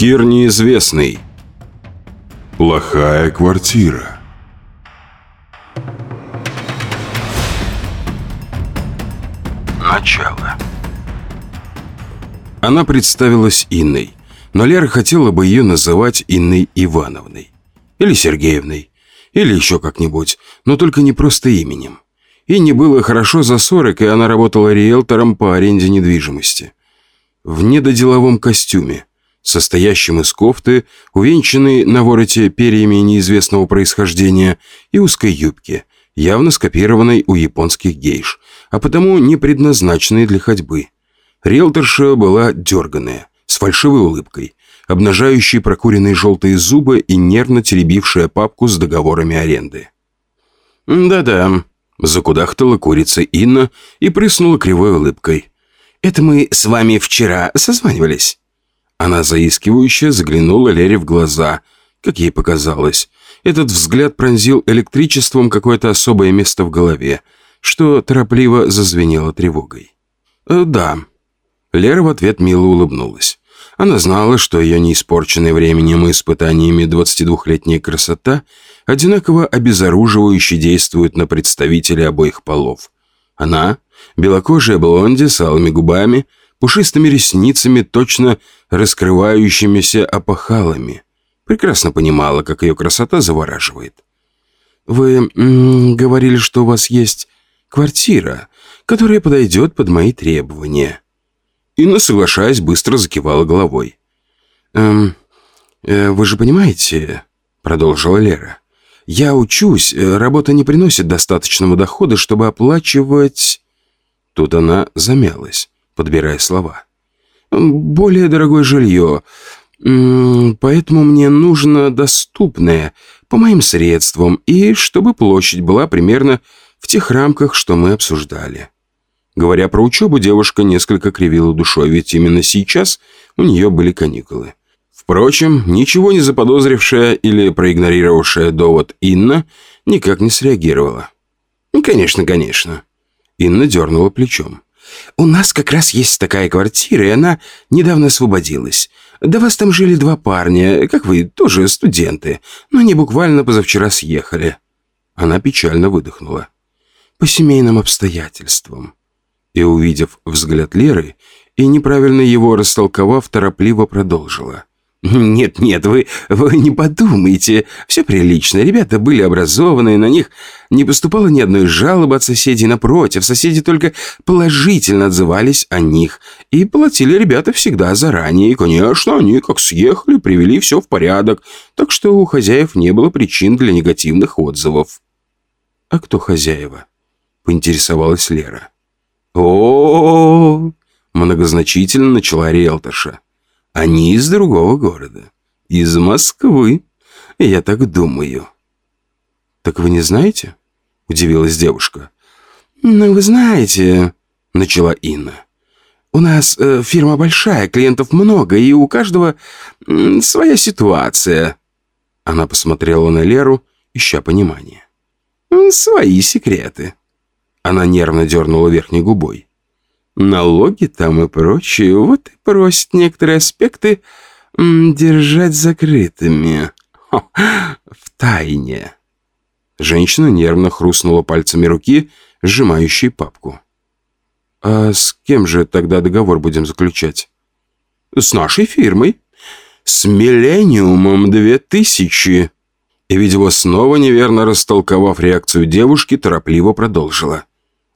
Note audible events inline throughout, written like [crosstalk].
Кир неизвестный. Плохая квартира. Начало. Она представилась Инной, но Лера хотела бы ее называть Инной Ивановной. Или Сергеевной. Или еще как-нибудь, но только не просто именем. Инне было хорошо за 40, и она работала риэлтором по аренде недвижимости. В недоделовом костюме, состоящем из кофты, увенчанной на вороте перьями неизвестного происхождения и узкой юбки, явно скопированной у японских гейш, а потому не предназначенной для ходьбы. Риэлторша была дерганая, с фальшивой улыбкой, обнажающей прокуренные желтые зубы и нервно теребившая папку с договорами аренды. «Да-да», — закудахтала курица Инна и прыснула кривой улыбкой. «Это мы с вами вчера созванивались». Она заискивающе заглянула Лере в глаза, как ей показалось. Этот взгляд пронзил электричеством какое-то особое место в голове, что торопливо зазвенело тревогой. «Э, «Да». Лера в ответ мило улыбнулась. Она знала, что ее неиспорченная временем и испытаниями 22-летняя красота одинаково обезоруживающе действует на представителей обоих полов. Она, белокожая блонди с алыми губами, пушистыми ресницами, точно раскрывающимися опахалами, прекрасно понимала, как ее красота завораживает. «Вы говорили, что у вас есть квартира, которая подойдет под мои требования». Инна, соглашаясь, быстро закивала головой. «Эм, э, вы же понимаете, — продолжила Лера, — я учусь, э, работа не приносит достаточного дохода, чтобы оплачивать...» Тут она замялась, подбирая слова. «Более дорогое жилье, поэтому мне нужно доступное, по моим средствам, и чтобы площадь была примерно в тех рамках, что мы обсуждали». Говоря про учебу, девушка несколько кривила душой, ведь именно сейчас у нее были каникулы. Впрочем, ничего не заподозрившая или проигнорировавшая довод Инна никак не среагировала. «Конечно, конечно». Инна дернула плечом. «У нас как раз есть такая квартира, и она недавно освободилась. До вас там жили два парня, как вы, тоже студенты, но они буквально позавчера съехали». Она печально выдохнула. «По семейным обстоятельствам» и, увидев взгляд Леры, и неправильно его растолковав, торопливо продолжила. «Нет-нет, вы, вы не подумайте. Все прилично. Ребята были образованные, на них не поступало ни одной жалобы от соседей. Напротив, соседи только положительно отзывались о них. И платили ребята всегда заранее. И, конечно, они, как съехали, привели все в порядок. Так что у хозяев не было причин для негативных отзывов». «А кто хозяева?» — поинтересовалась Лера о, многозначительно начала риэлторша. «Они из другого города. Из Москвы. Я так думаю». «Так вы не знаете?» – удивилась девушка. «Ну, вы знаете...» – начала Инна. «У нас э, фирма большая, клиентов много, и у каждого э, своя ситуация». Она посмотрела на Леру, ища понимания. «Свои секреты». Она нервно дернула верхней губой. Налоги там и прочее, вот и просят некоторые аспекты держать закрытыми. В тайне. Женщина нервно хрустнула пальцами руки, сжимающей папку. «А с кем же тогда договор будем заключать?» «С нашей фирмой. С Миллениумом две тысячи». И, видимо, снова неверно растолковав реакцию девушки, торопливо продолжила.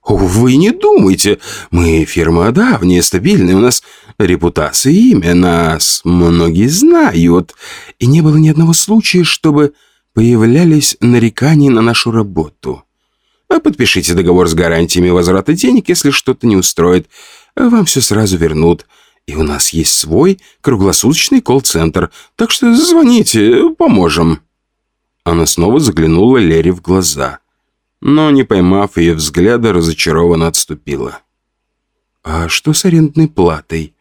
«Вы не думайте, мы фирма давняя, стабильная, у нас репутация и имя, нас многие знают, и не было ни одного случая, чтобы появлялись нарекания на нашу работу. А подпишите договор с гарантиями возврата денег, если что-то не устроит, вам все сразу вернут». И у нас есть свой круглосуточный колл-центр, так что звоните, поможем». Она снова заглянула Лере в глаза но, не поймав ее взгляда, разочарованно отступила. «А что с арендной платой?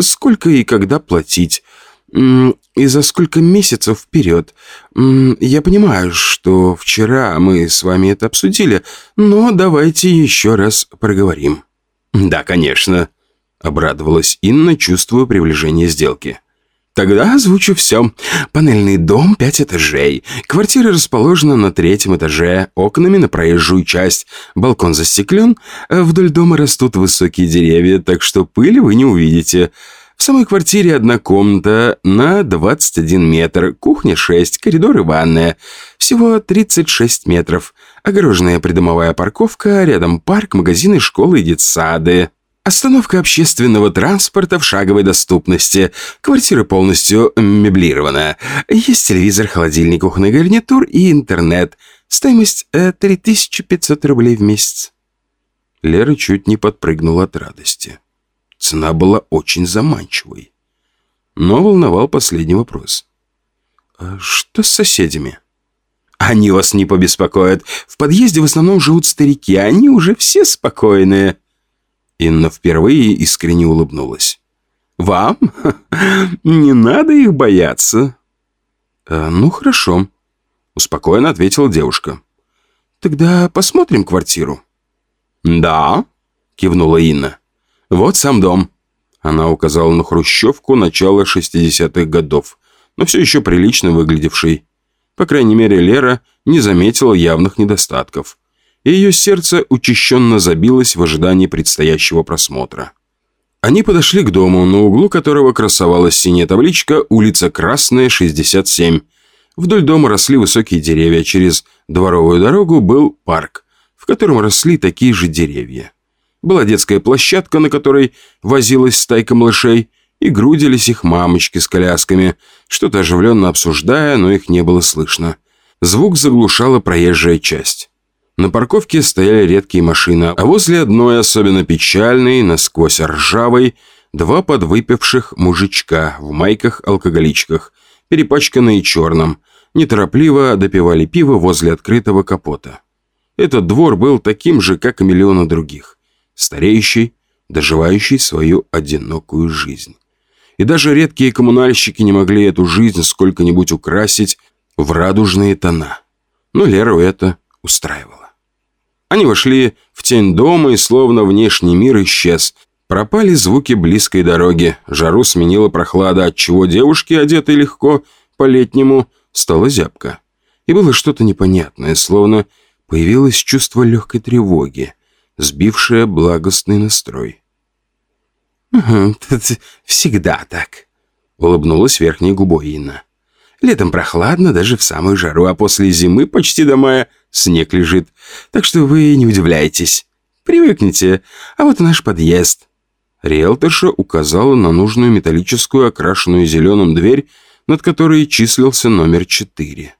Сколько и когда платить? И за сколько месяцев вперед? Я понимаю, что вчера мы с вами это обсудили, но давайте еще раз проговорим». «Да, конечно», — обрадовалась Инна, чувствуя приближение сделки. Тогда озвучу все. Панельный дом, пять этажей. Квартира расположена на третьем этаже, окнами на проезжую часть. Балкон застеклен. Вдоль дома растут высокие деревья, так что пыли вы не увидите. В самой квартире одна комната на 21 метр, кухня 6, коридор и ванная. Всего 36 метров. Огороженная придомовая парковка, рядом парк, магазины, школы и детсады. Остановка общественного транспорта в шаговой доступности. Квартира полностью меблирована. Есть телевизор, холодильник, кухонный гарнитур и интернет. Стоимость 3500 э, рублей в месяц. Лера чуть не подпрыгнула от радости. Цена была очень заманчивой. Но волновал последний вопрос. «А что с соседями?» «Они вас не побеспокоят. В подъезде в основном живут старики, они уже все спокойные». Инна впервые искренне улыбнулась. «Вам? [laughs] Не надо их бояться». «А, «Ну, хорошо», — успокоенно ответила девушка. «Тогда посмотрим квартиру». «Да», — кивнула Инна. «Вот сам дом». Она указала на хрущевку начала 60-х годов, но все еще прилично выглядевший. По крайней мере, Лера не заметила явных недостатков и ее сердце учащенно забилось в ожидании предстоящего просмотра. Они подошли к дому, на углу которого красовалась синяя табличка «Улица Красная, 67». Вдоль дома росли высокие деревья, через дворовую дорогу был парк, в котором росли такие же деревья. Была детская площадка, на которой возилась стайка малышей, и грудились их мамочки с колясками, что-то оживленно обсуждая, но их не было слышно. Звук заглушала проезжая часть. На парковке стояли редкие машины, а возле одной особенно печальной, насквозь ржавой, два подвыпивших мужичка в майках-алкоголичках, перепачканные черным, неторопливо допивали пиво возле открытого капота. Этот двор был таким же, как и миллионы других. Стареющий, доживающий свою одинокую жизнь. И даже редкие коммунальщики не могли эту жизнь сколько-нибудь украсить в радужные тона. Но Леру это устраивало. Они вошли в тень дома, и словно внешний мир исчез. Пропали звуки близкой дороги, жару сменила прохлада, отчего девушке, одетой легко, по-летнему, стало зябко. И было что-то непонятное, словно появилось чувство легкой тревоги, сбившее благостный настрой. «Угу, всегда так», — улыбнулась верхней губой Инна. «Летом прохладно даже в самую жару, а после зимы почти до мая снег лежит. Так что вы не удивляйтесь. Привыкните. А вот наш подъезд». Риэлторша указала на нужную металлическую, окрашенную зеленым дверь, над которой числился номер четыре.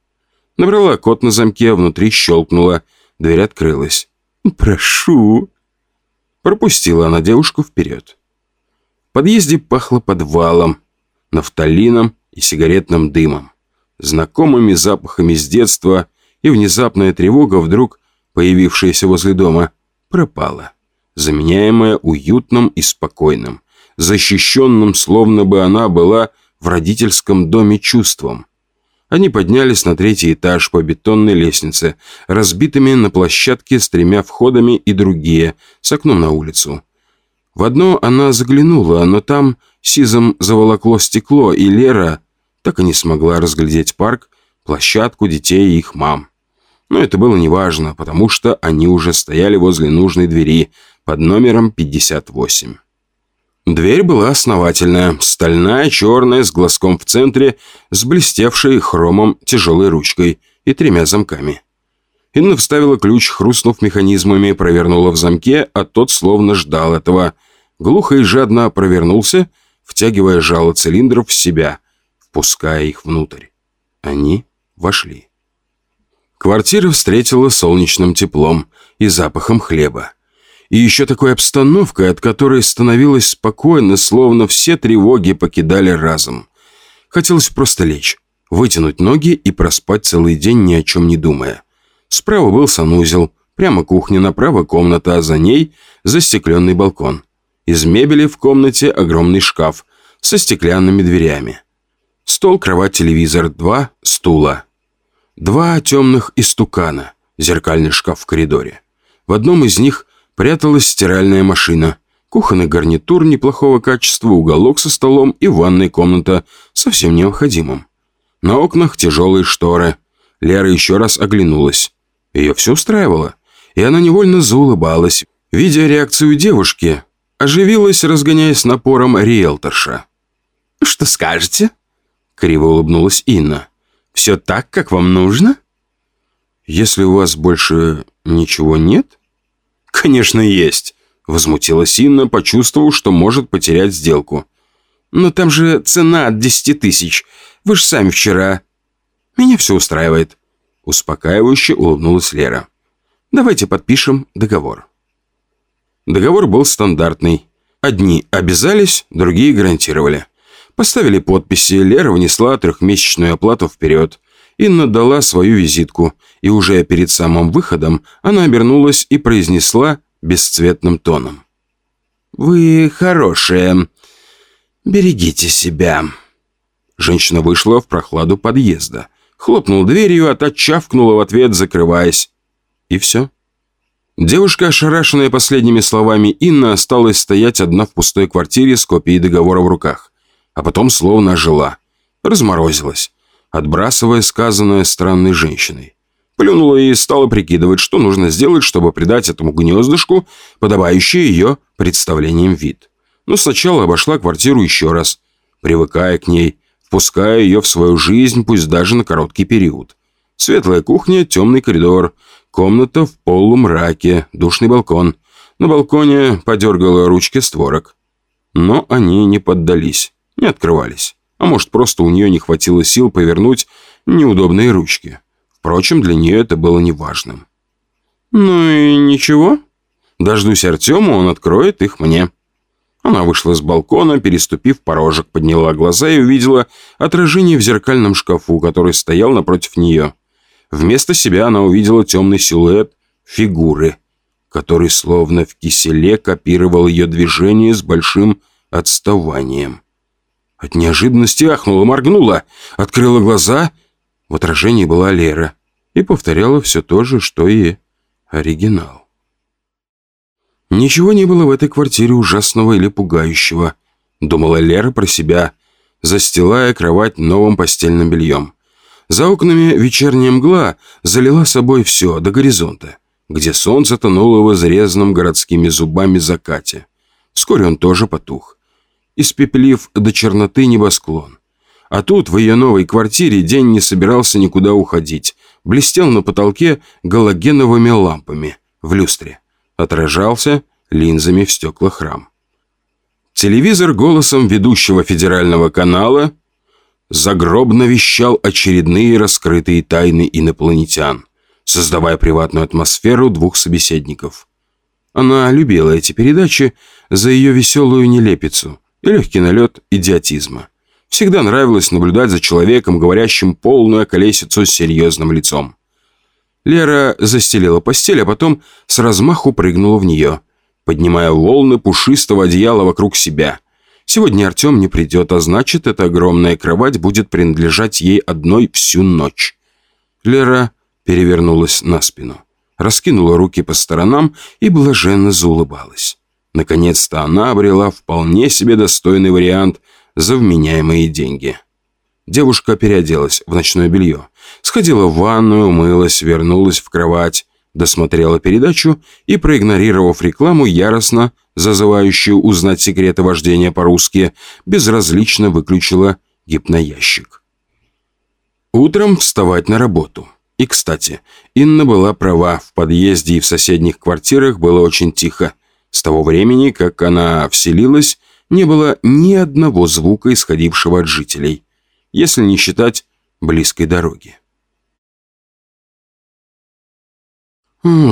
Набрала код на замке, а внутри щелкнула. Дверь открылась. «Прошу». Пропустила она девушку вперед. В подъезде пахло подвалом, нафталином и сигаретным дымом, знакомыми запахами с детства и внезапная тревога, вдруг появившаяся возле дома, пропала, заменяемая уютным и спокойным, защищенным, словно бы она была в родительском доме чувством. Они поднялись на третий этаж по бетонной лестнице, разбитыми на площадке с тремя входами и другие, с окном на улицу. В одно она заглянула, но там сизом заволокло стекло, и Лера так и не смогла разглядеть парк, площадку детей и их мам. Но это было неважно, потому что они уже стояли возле нужной двери под номером 58. Дверь была основательная, стальная, черная, с глазком в центре, с блестевшей хромом тяжелой ручкой и тремя замками. Инна вставила ключ, хрустнув механизмами, провернула в замке, а тот словно ждал этого. Глухо и жадно провернулся, втягивая жало цилиндров в себя, впуская их внутрь. Они вошли. Квартира встретила солнечным теплом и запахом хлеба. И еще такой обстановкой, от которой становилось спокойно, словно все тревоги покидали разум. Хотелось просто лечь, вытянуть ноги и проспать целый день, ни о чем не думая. Справа был санузел, прямо кухня, направо комната, а за ней застекленный балкон. Из мебели в комнате огромный шкаф со стеклянными дверями. Стол, кровать, телевизор, два стула. Два темных истукана, зеркальный шкаф в коридоре. В одном из них пряталась стиральная машина, Кухонный гарнитур неплохого качества, уголок со столом и ванная комната совсем необходимым. На окнах тяжелые шторы. Лера еще раз оглянулась. Ее все устраивало, и она невольно заулыбалась, видя реакцию девушки, оживилась, разгоняясь напором риэлторша. «Что скажете?» — криво улыбнулась Инна. «Все так, как вам нужно?» «Если у вас больше ничего нет?» «Конечно, есть», — возмутилась Инна, почувствовав, что может потерять сделку. «Но там же цена от десяти тысяч. Вы же сами вчера...» «Меня все устраивает», — успокаивающе улыбнулась Лера. «Давайте подпишем договор». Договор был стандартный. Одни обязались, другие гарантировали. Поставили подписи, Лера внесла трехмесячную оплату вперед. Инна дала свою визитку, и уже перед самым выходом она обернулась и произнесла бесцветным тоном. «Вы хорошие. Берегите себя». Женщина вышла в прохладу подъезда, хлопнула дверью, а та чавкнула в ответ, закрываясь. И все. Девушка, ошарашенная последними словами Инна, осталась стоять одна в пустой квартире с копией договора в руках. А потом словно ожила. Разморозилась, отбрасывая сказанное странной женщиной. Плюнула и стала прикидывать, что нужно сделать, чтобы придать этому гнездышку подобающий ее представлением вид. Но сначала обошла квартиру еще раз, привыкая к ней, впуская ее в свою жизнь, пусть даже на короткий период. Светлая кухня, темный коридор, комната в полумраке, душный балкон. На балконе подергала ручки створок. Но они не поддались, не открывались. А может, просто у нее не хватило сил повернуть неудобные ручки. Впрочем, для нее это было неважным. «Ну и ничего. Дождусь Артема, он откроет их мне». Она вышла с балкона, переступив порожек, подняла глаза и увидела отражение в зеркальном шкафу, который стоял напротив нее. Вместо себя она увидела темный силуэт фигуры, который словно в киселе копировал ее движение с большим отставанием. От неожиданности ахнула, моргнула, открыла глаза. В отражении была Лера и повторяла все то же, что и оригинал. Ничего не было в этой квартире ужасного или пугающего, думала Лера про себя, застилая кровать новым постельным бельем. За окнами вечерняя мгла залила собой все до горизонта, где солнце тонуло в изрезанном городскими зубами закате. Вскоре он тоже потух, испепелив до черноты небосклон. А тут, в ее новой квартире, день не собирался никуда уходить. Блестел на потолке галогеновыми лампами в люстре отражался линзами в стеклах рам. Телевизор голосом ведущего федерального канала загробно вещал очередные раскрытые тайны инопланетян, создавая приватную атмосферу двух собеседников. Она любила эти передачи за ее веселую нелепицу и легкий налет идиотизма. Всегда нравилось наблюдать за человеком, говорящим полную околесицу с серьезным лицом. Лера застелила постель, а потом с размаху прыгнула в нее, поднимая волны пушистого одеяла вокруг себя. Сегодня Артем не придет, а значит, эта огромная кровать будет принадлежать ей одной всю ночь. Лера перевернулась на спину, раскинула руки по сторонам и блаженно заулыбалась. Наконец-то она обрела вполне себе достойный вариант за вменяемые деньги. Девушка переоделась в ночное белье, сходила в ванную, умылась, вернулась в кровать, досмотрела передачу и, проигнорировав рекламу, яростно, зазывающую узнать секреты вождения по-русски, безразлично выключила гипноящик. Утром вставать на работу. И, кстати, Инна была права, в подъезде и в соседних квартирах было очень тихо. С того времени, как она вселилась, не было ни одного звука, исходившего от жителей если не считать близкой дороги.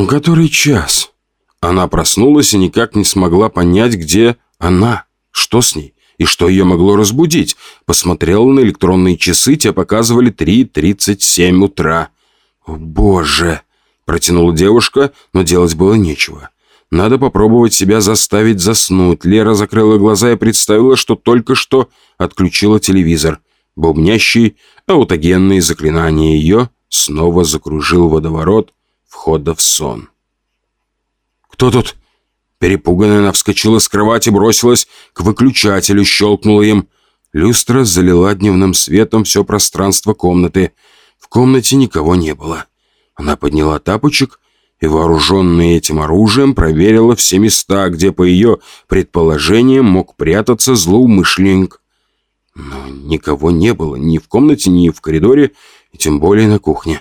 «Который час?» Она проснулась и никак не смогла понять, где она, что с ней и что ее могло разбудить. Посмотрела на электронные часы, те показывали 3.37 утра. «О, боже!» – протянула девушка, но делать было нечего. Надо попробовать себя заставить заснуть. Лера закрыла глаза и представила, что только что отключила телевизор – Бубнящий аутогенные заклинания ее снова закружил водоворот входа в сон. «Кто тут?» Перепуганная она вскочила с кровати, бросилась к выключателю, щелкнула им. Люстра залила дневным светом все пространство комнаты. В комнате никого не было. Она подняла тапочек и, вооруженная этим оружием, проверила все места, где, по ее предположениям, мог прятаться злоумышленник. Но никого не было ни в комнате, ни в коридоре, и тем более на кухне.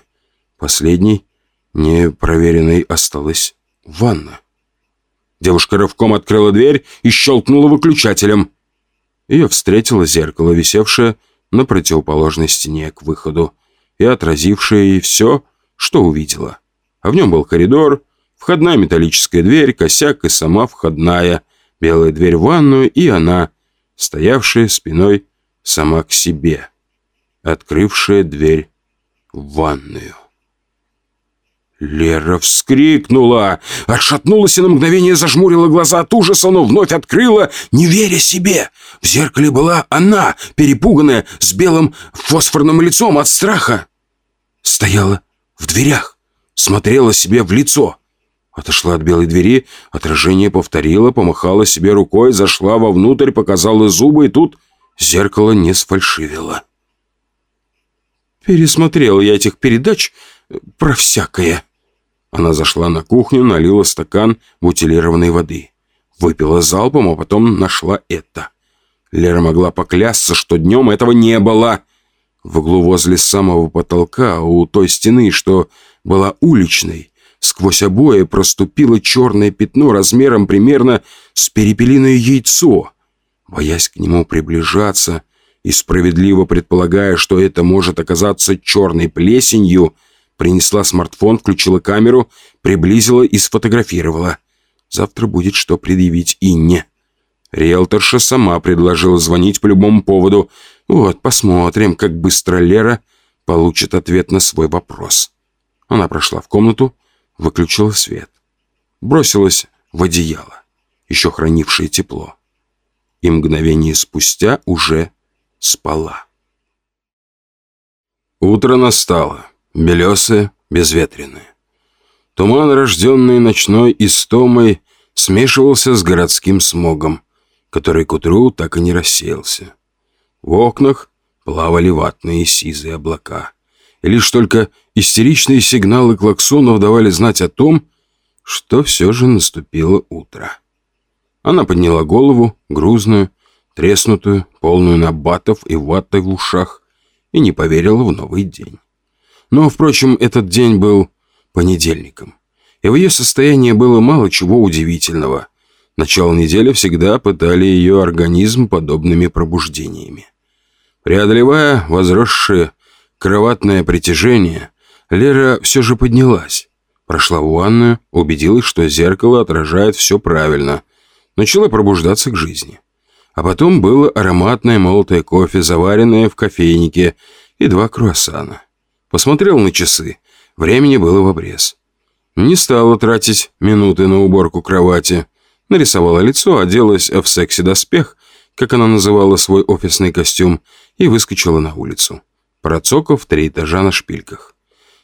Последней, непроверенной, осталась ванна. Девушка рывком открыла дверь и щелкнула выключателем. Ее встретило зеркало, висевшее на противоположной стене к выходу и отразившее ей все, что увидела. А в нем был коридор, входная металлическая дверь, косяк и сама входная, белая дверь в ванную и она, стоявшая спиной сама к себе, открывшая дверь в ванную. Лера вскрикнула, отшатнулась и на мгновение зажмурила глаза от ужаса, но вновь открыла, не веря себе. В зеркале была она, перепуганная, с белым фосфорным лицом от страха. Стояла в дверях, смотрела себе в лицо. Отошла от белой двери, отражение повторила, помахала себе рукой, зашла вовнутрь, показала зубы, и тут зеркало не сфальшивило. Пересмотрел я этих передач про всякое. Она зашла на кухню, налила стакан бутилированной воды. Выпила залпом, а потом нашла это. Лера могла поклясться, что днем этого не было. В углу возле самого потолка, у той стены, что была уличной, сквозь обои проступило черное пятно размером примерно с перепелиное яйцо. Боясь к нему приближаться и справедливо предполагая, что это может оказаться черной плесенью, Принесла смартфон, включила камеру, приблизила и сфотографировала. Завтра будет что предъявить Инне. Риэлторша сама предложила звонить по любому поводу. Вот, посмотрим, как быстро Лера получит ответ на свой вопрос. Она прошла в комнату, выключила свет. Бросилась в одеяло, еще хранившее тепло. И мгновение спустя уже спала. Утро настало белесые, безветренные. Туман, рожденный ночной истомой, смешивался с городским смогом, который к утру так и не рассеялся. В окнах плавали ватные сизые облака, и лишь только истеричные сигналы клаксонов давали знать о том, что все же наступило утро. Она подняла голову, грузную, треснутую, полную набатов и ватой в ушах, и не поверила в новый день. Но, впрочем, этот день был понедельником. И в ее состоянии было мало чего удивительного. Начало недели всегда пытали ее организм подобными пробуждениями. Преодолевая возросшее кроватное притяжение, Лера все же поднялась. Прошла в ванную, убедилась, что зеркало отражает все правильно. Начала пробуждаться к жизни. А потом было ароматное молотое кофе, заваренное в кофейнике, и два круассана. Посмотрел на часы. Времени было в обрез. Не стала тратить минуты на уборку кровати. Нарисовала лицо, оделась в секси-доспех, как она называла свой офисный костюм, и выскочила на улицу. Процоков три этажа на шпильках.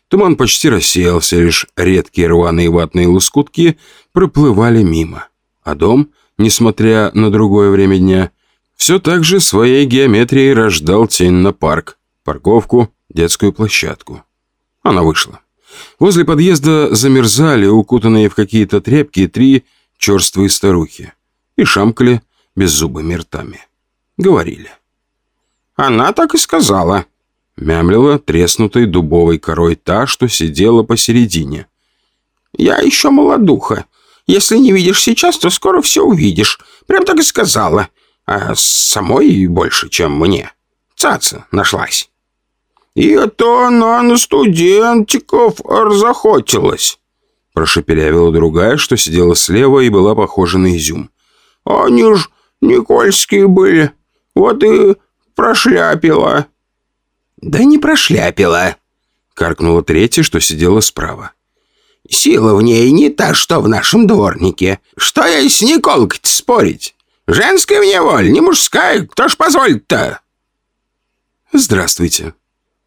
Туман почти рассеялся, лишь редкие рваные ватные лоскутки проплывали мимо. А дом, несмотря на другое время дня, все так же своей геометрией рождал тень на парк, парковку детскую площадку. Она вышла. Возле подъезда замерзали, укутанные в какие-то тряпки, три черствые старухи. И шамкали беззубыми ртами. Говорили. «Она так и сказала», — мямлила треснутой дубовой корой та, что сидела посередине. «Я еще молодуха. Если не видишь сейчас, то скоро все увидишь. Прям так и сказала. А самой больше, чем мне. Цаца нашлась». «И это она на студентиков разохотилась», — прошепелявила другая, что сидела слева и была похожа на изюм. «Они ж Никольские были, вот и прошляпила». «Да не прошляпила», — каркнула третья, что сидела справа. «Сила в ней не та, что в нашем дворнике. Что я с Николкой спорить? Женская мне воль, не мужская, кто ж позволит-то?» «Здравствуйте»,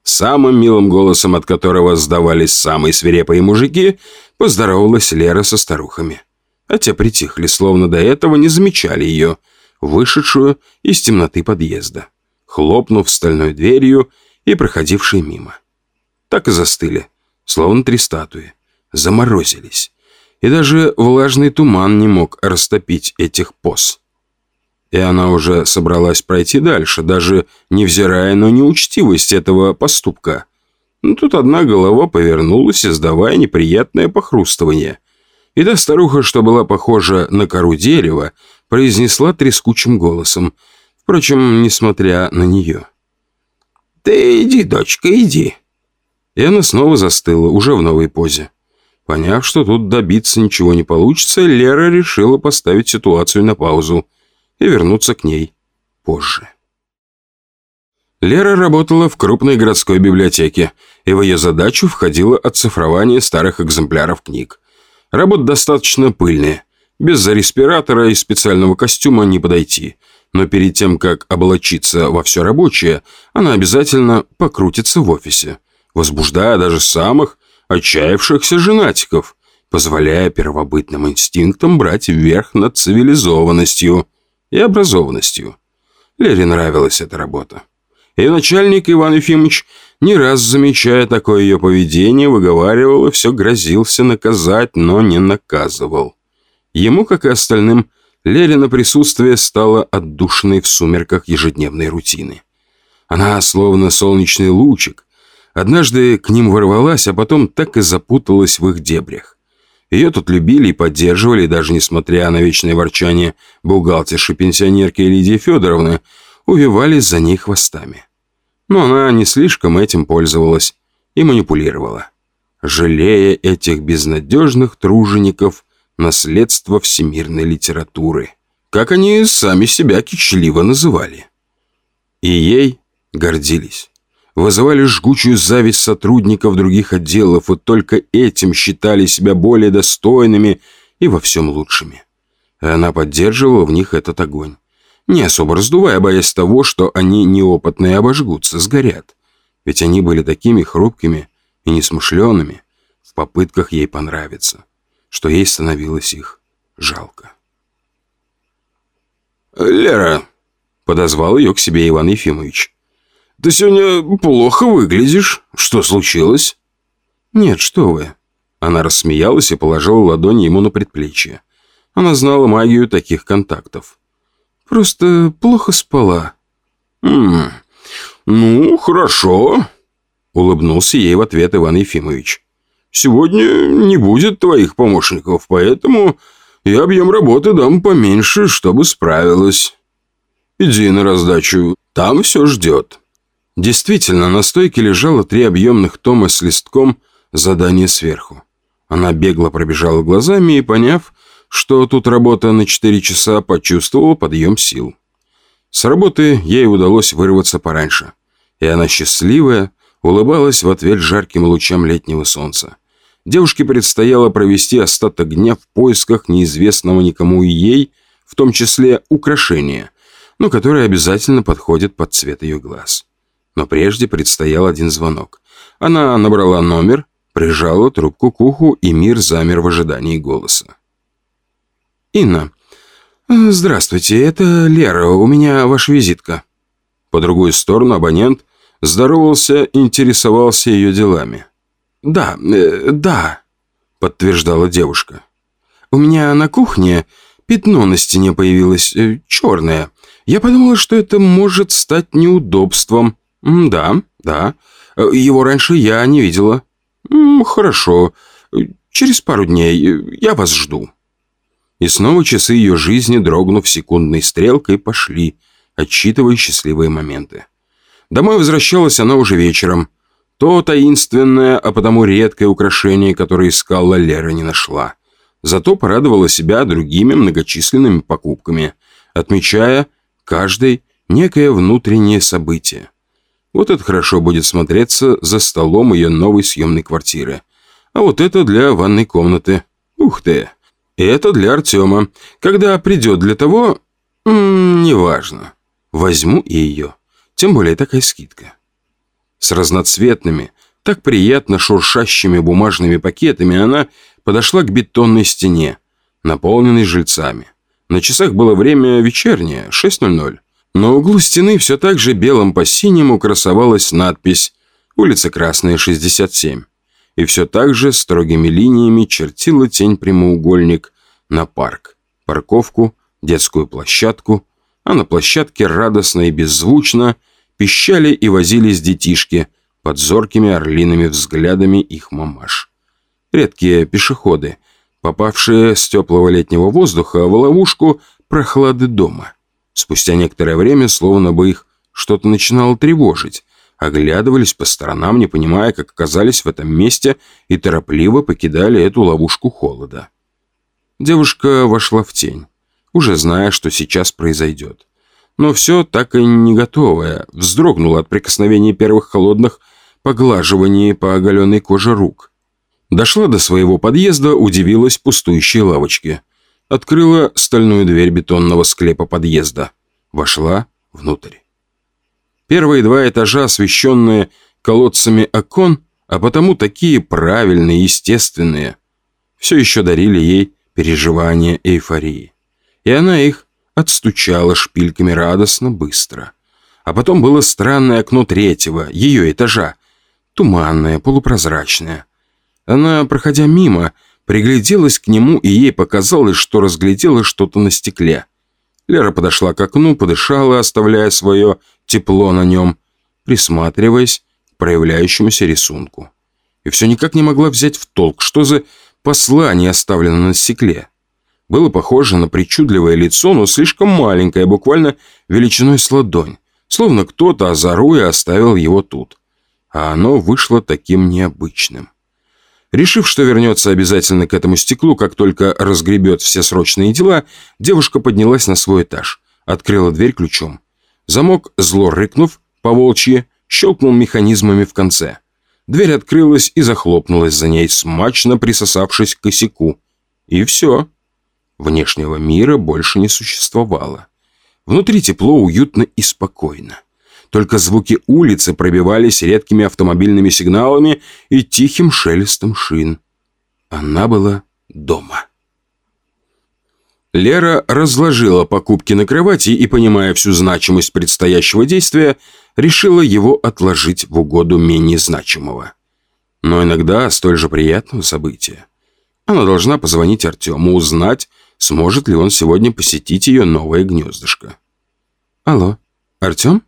Самым милым голосом, от которого сдавались самые свирепые мужики, поздоровалась Лера со старухами. а те притихли, словно до этого не замечали ее, вышедшую из темноты подъезда, хлопнув стальной дверью и проходившей мимо. Так и застыли, словно три статуи, заморозились, и даже влажный туман не мог растопить этих поз. И она уже собралась пройти дальше, даже невзирая на неучтивость этого поступка. Но тут одна голова повернулась, издавая неприятное похрустывание. И та старуха, что была похожа на кору дерева, произнесла трескучим голосом, впрочем, несмотря на нее. «Ты иди, дочка, иди». И она снова застыла, уже в новой позе. Поняв, что тут добиться ничего не получится, Лера решила поставить ситуацию на паузу и вернуться к ней позже. Лера работала в крупной городской библиотеке, и в ее задачу входило оцифрование старых экземпляров книг. Работа достаточно пыльная. Без респиратора и специального костюма не подойти. Но перед тем, как облачиться во все рабочее, она обязательно покрутится в офисе, возбуждая даже самых отчаявшихся женатиков, позволяя первобытным инстинктам брать верх над цивилизованностью и образованностью. Лере нравилась эта работа. Ее начальник Иван Ефимович, не раз замечая такое ее поведение, выговаривал и все грозился наказать, но не наказывал. Ему, как и остальным, Лерина присутствие стало отдушной в сумерках ежедневной рутины. Она, словно солнечный лучик, однажды к ним ворвалась, а потом так и запуталась в их дебрях. Ее тут любили и поддерживали, даже несмотря на вечное ворчание бухгалтерши-пенсионерки Лидии Федоровны, увивались за ней хвостами. Но она не слишком этим пользовалась и манипулировала, жалея этих безнадежных тружеников наследство всемирной литературы, как они сами себя кичливо называли. И ей гордились. Вызывали жгучую зависть сотрудников других отделов, и только этим считали себя более достойными и во всем лучшими. Она поддерживала в них этот огонь не особо раздувая, боясь того, что они неопытные обожгутся, сгорят. Ведь они были такими хрупкими и несмышленными в попытках ей понравиться, что ей становилось их жалко. «Лера», — подозвал ее к себе Иван Ефимович, — «ты сегодня плохо выглядишь. Что случилось?» «Нет, что вы». Она рассмеялась и положила ладонь ему на предплечье. Она знала магию таких контактов. Просто плохо спала». «М ну, хорошо», — улыбнулся ей в ответ Иван Ефимович. «Сегодня не будет твоих помощников, поэтому я объем работы дам поменьше, чтобы справилась. Иди на раздачу, там все ждет». Действительно, на стойке лежало три объемных тома с листком задания сверху. Она бегло пробежала глазами и, поняв, что тут работа на 4 часа, почувствовала подъем сил. С работы ей удалось вырваться пораньше, и она счастливая улыбалась в ответ жарким лучам летнего солнца. Девушке предстояло провести остаток дня в поисках неизвестного никому и ей, в том числе украшения, но которое обязательно подходит под цвет ее глаз. Но прежде предстоял один звонок. Она набрала номер, прижала трубку к уху, и мир замер в ожидании голоса. «Инна, э, здравствуйте, это Лера, у меня ваша визитка». По другую сторону абонент здоровался, интересовался ее делами. «Да, э, да», — подтверждала девушка. «У меня на кухне пятно на стене появилось, э, черное. Я подумала, что это может стать неудобством. Да, да. Его раньше я не видела. Хорошо. Через пару дней я вас жду». И снова часы ее жизни, дрогнув секундной стрелкой, пошли, отсчитывая счастливые моменты. Домой возвращалась она уже вечером. То таинственное, а потому редкое украшение, которое искала Лера, не нашла. Зато порадовала себя другими многочисленными покупками, отмечая каждой некое внутреннее событие. Вот это хорошо будет смотреться за столом ее новой съемной квартиры. А вот это для ванной комнаты. Ух ты! Это для Артема. Когда придет для того... М -м, неважно. Возьму и ее. Тем более такая скидка. С разноцветными, так приятно шуршащими бумажными пакетами она подошла к бетонной стене, наполненный жильцами. На часах было время вечернее, 6.00. На углу стены все так же белым по синему красовалась надпись «Улица Красная, 67». И все так же строгими линиями чертила тень прямоугольник на парк, парковку, детскую площадку, а на площадке радостно и беззвучно пищали и возились детишки под зоркими орлиными взглядами их мамаш. Редкие пешеходы, попавшие с теплого летнего воздуха в ловушку прохлады дома. Спустя некоторое время, словно бы их что-то начинало тревожить, оглядывались по сторонам, не понимая, как оказались в этом месте, и торопливо покидали эту ловушку холода. Девушка вошла в тень, уже зная, что сейчас произойдет. Но все так и не готовая, вздрогнула от прикосновения первых холодных поглаживаний по оголенной коже рук. Дошла до своего подъезда, удивилась пустующей лавочке. Открыла стальную дверь бетонного склепа подъезда. Вошла внутрь. Первые два этажа, освещенные колодцами окон, а потому такие правильные, естественные, все еще дарили ей переживания эйфории. И она их отстучала шпильками радостно быстро. А потом было странное окно третьего, ее этажа, туманное, полупрозрачное. Она, проходя мимо, пригляделась к нему, и ей показалось, что разглядела что-то на стекле. Лера подошла к окну, подышала, оставляя свое тепло на нем, присматриваясь к проявляющемуся рисунку. И все никак не могла взять в толк, что за послание оставлено на стекле. Было похоже на причудливое лицо, но слишком маленькое, буквально величиной с ладонь. Словно кто-то, озаруя, оставил его тут. А оно вышло таким необычным. Решив, что вернется обязательно к этому стеклу, как только разгребет все срочные дела, девушка поднялась на свой этаж, открыла дверь ключом. Замок, зло рыкнув, по волчье, щелкнул механизмами в конце. Дверь открылась и захлопнулась за ней, смачно присосавшись к косяку. И все. Внешнего мира больше не существовало. Внутри тепло, уютно и спокойно. Только звуки улицы пробивались редкими автомобильными сигналами и тихим шелестом шин. Она была дома. Лера разложила покупки на кровати и, понимая всю значимость предстоящего действия, решила его отложить в угоду менее значимого. Но иногда столь же приятного события. Она должна позвонить Артему, узнать, сможет ли он сегодня посетить ее новое гнездышко. «Алло, Артем?»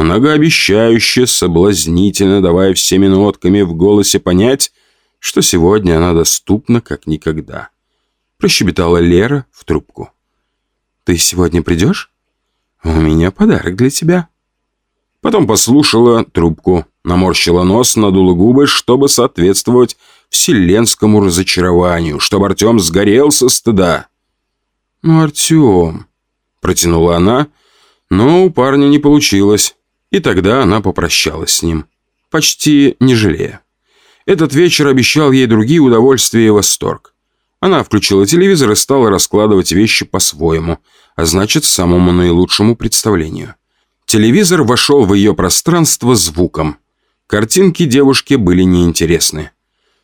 Многообещающе, соблазнительно, давая всеми нотками в голосе понять, что сегодня она доступна как никогда. Прощебетала Лера в трубку. «Ты сегодня придешь? У меня подарок для тебя». Потом послушала трубку, наморщила нос, надула губы, чтобы соответствовать вселенскому разочарованию, чтобы Артем сгорел со стыда. «Ну, Артем...» — протянула она, но у парня не получилось. И тогда она попрощалась с ним, почти не жалея. Этот вечер обещал ей другие удовольствия и восторг. Она включила телевизор и стала раскладывать вещи по-своему, а значит, самому наилучшему представлению. Телевизор вошел в ее пространство звуком. Картинки девушке были неинтересны.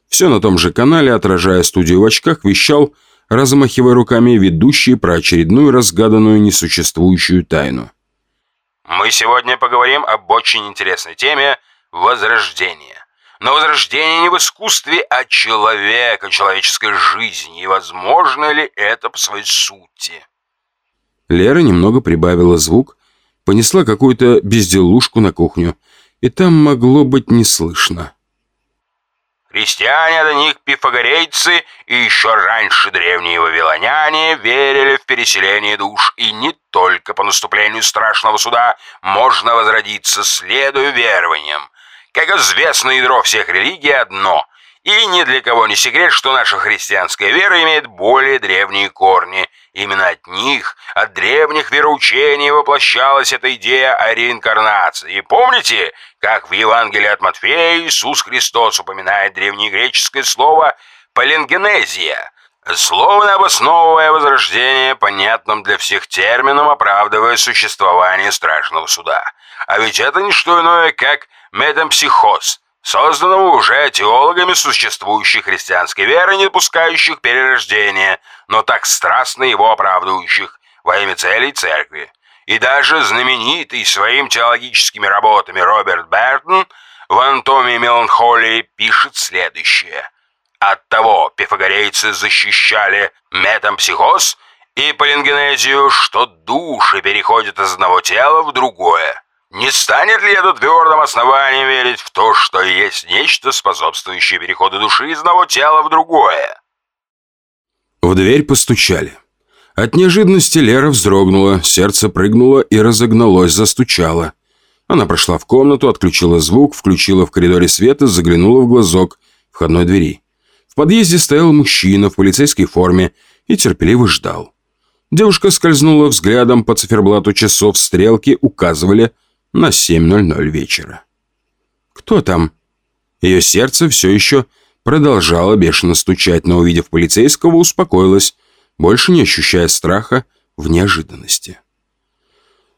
Все на том же канале, отражая студию в очках, вещал, размахивая руками, ведущий про очередную разгаданную несуществующую тайну. Мы сегодня поговорим об очень интересной теме возрождения. Но возрождение не в искусстве, а человека, человеческой жизни. И возможно ли это по своей сути? Лера немного прибавила звук, понесла какую-то безделушку на кухню, и там могло быть не слышно. Христиане, до них пифагорейцы и еще раньше древние вавилоняне верили в переселение душ, и не только по наступлению страшного суда можно возродиться, следуя верованиям. Как известно, ядро всех религий одно – и ни для кого не секрет, что наша христианская вера имеет более древние корни. Именно от них, от древних вероучений воплощалась эта идея о реинкарнации. И помните, как в Евангелии от Матфея Иисус Христос упоминает древнегреческое слово «паленгенезия», словно обосновывая возрождение понятным для всех термином, оправдывая существование страшного суда. А ведь это не что иное, как метампсихоз – созданного уже теологами существующей христианской веры, не допускающих перерождения, но так страстно его оправдывающих во имя целей церкви. И даже знаменитый своими теологическими работами Роберт Бертон в «Анатомии меланхолии» пишет следующее. Оттого пифагорейцы защищали метампсихоз и полингенезию, что души переходят из одного тела в другое. Не станет ли это твердым основанием верить в то, что есть нечто, способствующее переходу души из одного тела в другое? В дверь постучали. От неожиданности Лера вздрогнула, сердце прыгнуло и разогналось, застучало. Она прошла в комнату, отключила звук, включила в коридоре свет и заглянула в глазок входной двери. В подъезде стоял мужчина в полицейской форме и терпеливо ждал. Девушка скользнула взглядом по циферблату часов, стрелки указывали – на 7.00 вечера. «Кто там?» Ее сердце все еще продолжало бешено стучать, но, увидев полицейского, успокоилась, больше не ощущая страха в неожиданности.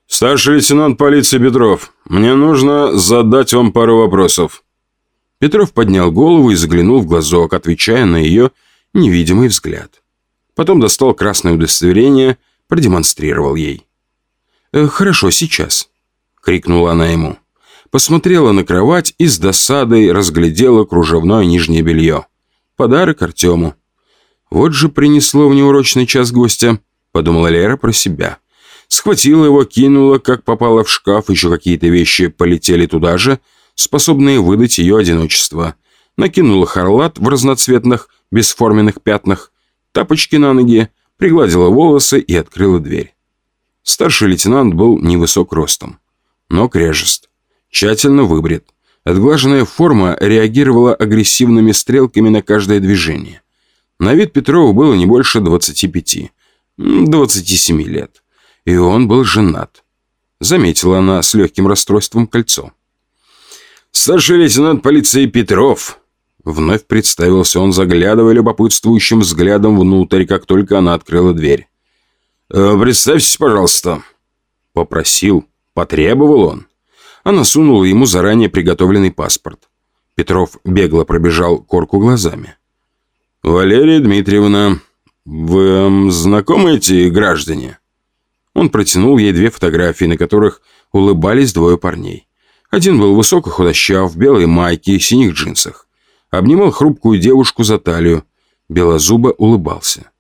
«Старший лейтенант полиции Петров, мне нужно задать вам пару вопросов». Петров поднял голову и заглянул в глазок, отвечая на ее невидимый взгляд. Потом достал красное удостоверение, продемонстрировал ей. «Э, «Хорошо, сейчас» крикнула она ему. Посмотрела на кровать и с досадой разглядела кружевное нижнее белье. Подарок Артему. Вот же принесло в неурочный час гостя, подумала Лера про себя. Схватила его, кинула, как попала в шкаф, еще какие-то вещи полетели туда же, способные выдать ее одиночество. Накинула харлат в разноцветных, бесформенных пятнах, тапочки на ноги, пригладила волосы и открыла дверь. Старший лейтенант был невысок ростом но кряжест. Тщательно выбрит. Отглаженная форма реагировала агрессивными стрелками на каждое движение. На вид Петрову было не больше 25, 27 лет. И он был женат. Заметила она с легким расстройством кольцо. «Старший лейтенант полиции Петров!» Вновь представился он, заглядывая любопытствующим взглядом внутрь, как только она открыла дверь. «Э, «Представьтесь, пожалуйста», — попросил, Потребовал он. Она сунула ему заранее приготовленный паспорт. Петров бегло пробежал корку глазами. «Валерия Дмитриевна, вы знакомы эти граждане?» Он протянул ей две фотографии, на которых улыбались двое парней. Один был высоко худощав, в белой майке и синих джинсах. Обнимал хрупкую девушку за талию. Белозубо улыбался.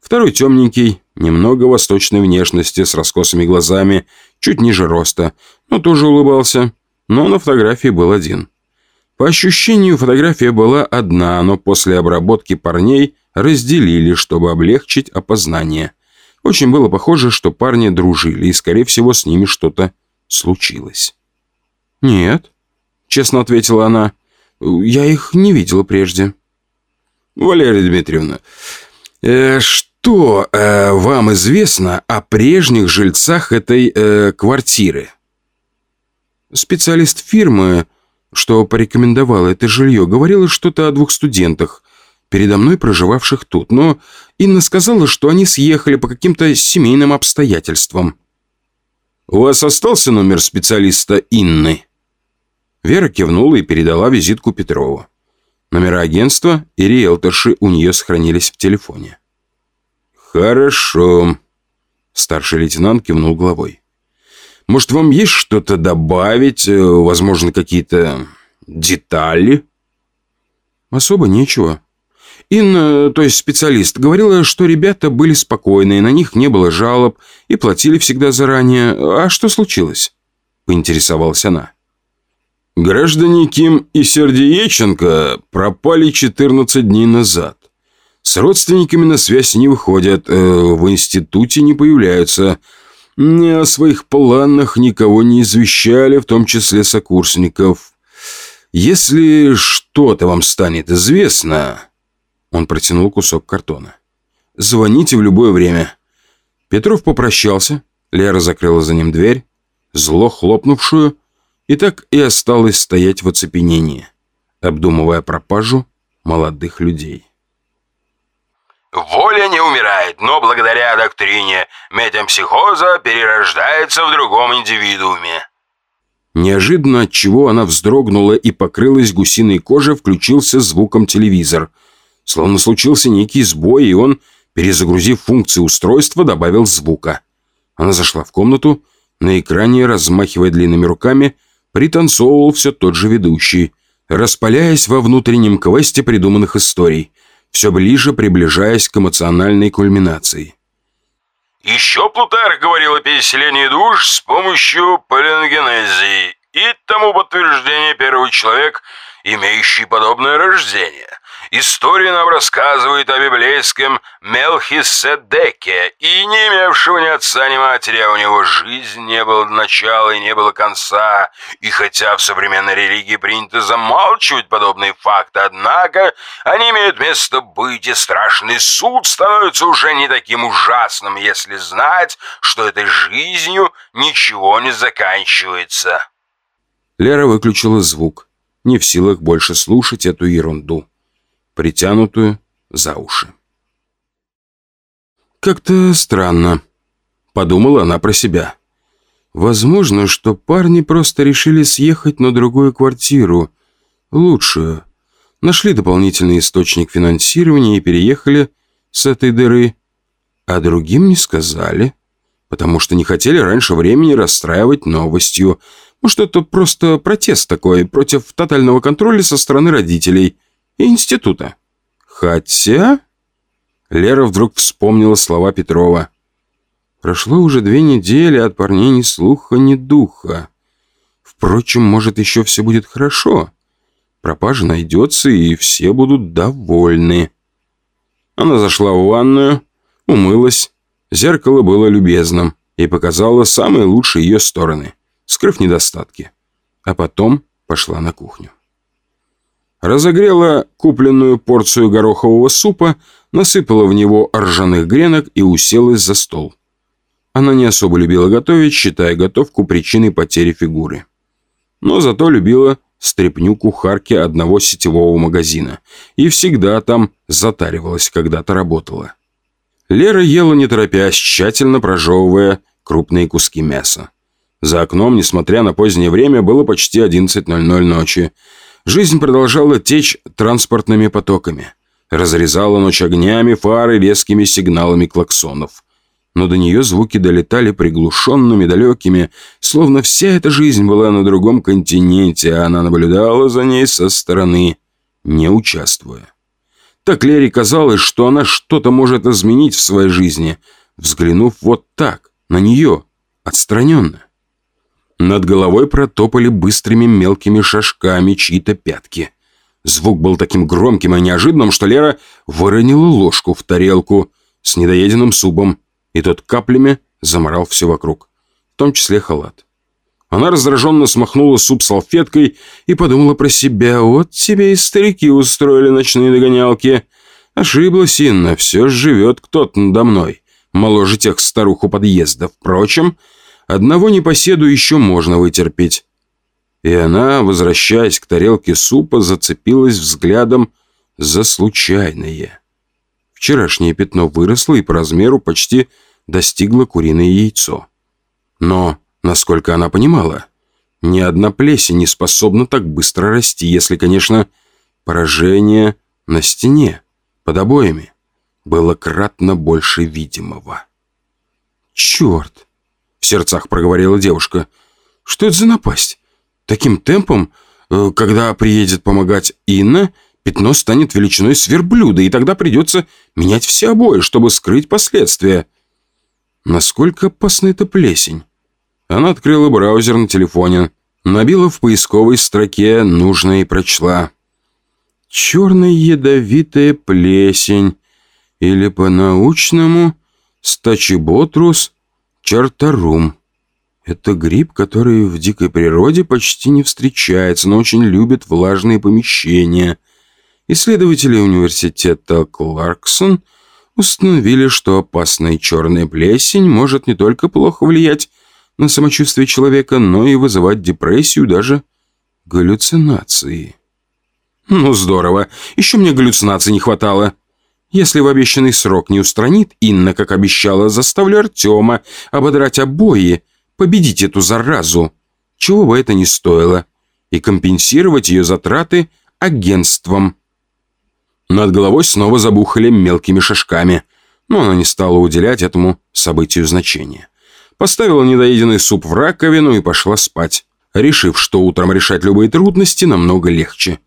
Второй темненький, немного восточной внешности, с раскосыми глазами, чуть ниже роста, но тоже улыбался. Но на фотографии был один. По ощущению, фотография была одна, но после обработки парней разделили, чтобы облегчить опознание. Очень было похоже, что парни дружили, и, скорее всего, с ними что-то случилось. «Нет», — честно ответила она, — «я их не видела прежде». «Валерия Дмитриевна, э, что?» Э, вам известно о прежних жильцах этой э, квартиры? Специалист фирмы, что порекомендовала это жилье, говорила что-то о двух студентах, передо мной проживавших тут, но Инна сказала, что они съехали по каким-то семейным обстоятельствам. «У вас остался номер специалиста Инны?» Вера кивнула и передала визитку Петрову. Номера агентства и риэлторши у нее сохранились в телефоне. «Хорошо», — старший лейтенант кивнул головой. «Может, вам есть что-то добавить? Э, возможно, какие-то детали?» «Особо нечего. Инна, то есть специалист, говорила, что ребята были спокойные, на них не было жалоб и платили всегда заранее. А что случилось?» — поинтересовалась она. «Граждане Ким и Сердееченко пропали 14 дней назад. С родственниками на связь не выходят, э, в институте не появляются. О своих планах никого не извещали, в том числе сокурсников. Если что-то вам станет известно...» Он протянул кусок картона. «Звоните в любое время». Петров попрощался, Лера закрыла за ним дверь, зло хлопнувшую, и так и осталась стоять в оцепенении, обдумывая пропажу молодых людей. Воля не умирает, но благодаря доктрине метампсихоза перерождается в другом индивидууме. Неожиданно от чего она вздрогнула и покрылась гусиной кожей, включился звуком телевизор. Словно случился некий сбой, и он, перезагрузив функции устройства, добавил звука. Она зашла в комнату. На экране, размахивая длинными руками, пританцовывал все тот же ведущий, распаляясь во внутреннем квесте придуманных историй, все ближе приближаясь к эмоциональной кульминации. Еще Плутарх говорил о переселении душ с помощью палеогенезии и тому подтверждение первый человек, имеющий подобное рождение. История нам рассказывает о библейском Мелхиседеке, и не имевшего ни отца, ни матери, а у него жизнь не было начала и не было конца. И хотя в современной религии принято замалчивать подобные факты, однако они имеют место быть, и страшный суд становится уже не таким ужасным, если знать, что этой жизнью ничего не заканчивается. Лера выключила звук, не в силах больше слушать эту ерунду притянутую за уши. «Как-то странно», — подумала она про себя. «Возможно, что парни просто решили съехать на другую квартиру, лучшую. Нашли дополнительный источник финансирования и переехали с этой дыры. А другим не сказали, потому что не хотели раньше времени расстраивать новостью. Может, это просто протест такой против тотального контроля со стороны родителей» института. Хотя... Лера вдруг вспомнила слова Петрова. Прошло уже две недели, от парней ни слуха, ни духа. Впрочем, может, еще все будет хорошо. Пропажа найдется, и все будут довольны. Она зашла в ванную, умылась. Зеркало было любезным и показало самые лучшие ее стороны, скрыв недостатки. А потом пошла на кухню разогрела купленную порцию горохового супа, насыпала в него ржаных гренок и уселась за стол. Она не особо любила готовить, считая готовку причиной потери фигуры. Но зато любила стряпню кухарки одного сетевого магазина и всегда там затаривалась, когда-то работала. Лера ела не торопясь, тщательно прожевывая крупные куски мяса. За окном, несмотря на позднее время, было почти 11.00 ночи, Жизнь продолжала течь транспортными потоками. Разрезала ночь огнями, фары, резкими сигналами клаксонов. Но до нее звуки долетали приглушенными, далекими, словно вся эта жизнь была на другом континенте, а она наблюдала за ней со стороны, не участвуя. Так Лере казалось, что она что-то может изменить в своей жизни, взглянув вот так, на нее, отстраненно. Над головой протопали быстрыми мелкими шажками чьи-то пятки. Звук был таким громким и неожиданным, что Лера выронила ложку в тарелку с недоеденным супом, и тот каплями заморал все вокруг, в том числе халат. Она раздраженно смахнула суп салфеткой и подумала про себя. Вот тебе и старики устроили ночные догонялки. Ошиблась Инна, все живет кто-то надо мной. Моложе тех старух у подъезда. Впрочем, Одного непоседу еще можно вытерпеть. И она, возвращаясь к тарелке супа, зацепилась взглядом за случайное. Вчерашнее пятно выросло и по размеру почти достигло куриное яйцо. Но, насколько она понимала, ни одна плесень не способна так быстро расти, если, конечно, поражение на стене, под обоями, было кратно больше видимого. «Черт!» В сердцах проговорила девушка. «Что это за напасть? Таким темпом, э, когда приедет помогать Инна, пятно станет величиной с верблюда, и тогда придется менять все обои, чтобы скрыть последствия». Насколько опасна эта плесень? Она открыла браузер на телефоне, набила в поисковой строке нужное и прочла. «Черная ядовитая плесень» или по-научному «стачиботрус Чартарум. Это гриб, который в дикой природе почти не встречается, но очень любит влажные помещения. Исследователи университета Кларксон установили, что опасная черная плесень может не только плохо влиять на самочувствие человека, но и вызывать депрессию, даже галлюцинации. Ну, здорово. Еще мне галлюцинаций не хватало. Если в обещанный срок не устранит Инна, как обещала, заставлю Артема ободрать обои, победить эту заразу. чего бы это ни стоило, и компенсировать ее затраты агентством. Над головой снова забухали мелкими шажками, но она не стала уделять этому событию значения. Поставила недоеденный суп в раковину и пошла спать, решив, что утром решать любые трудности намного легче,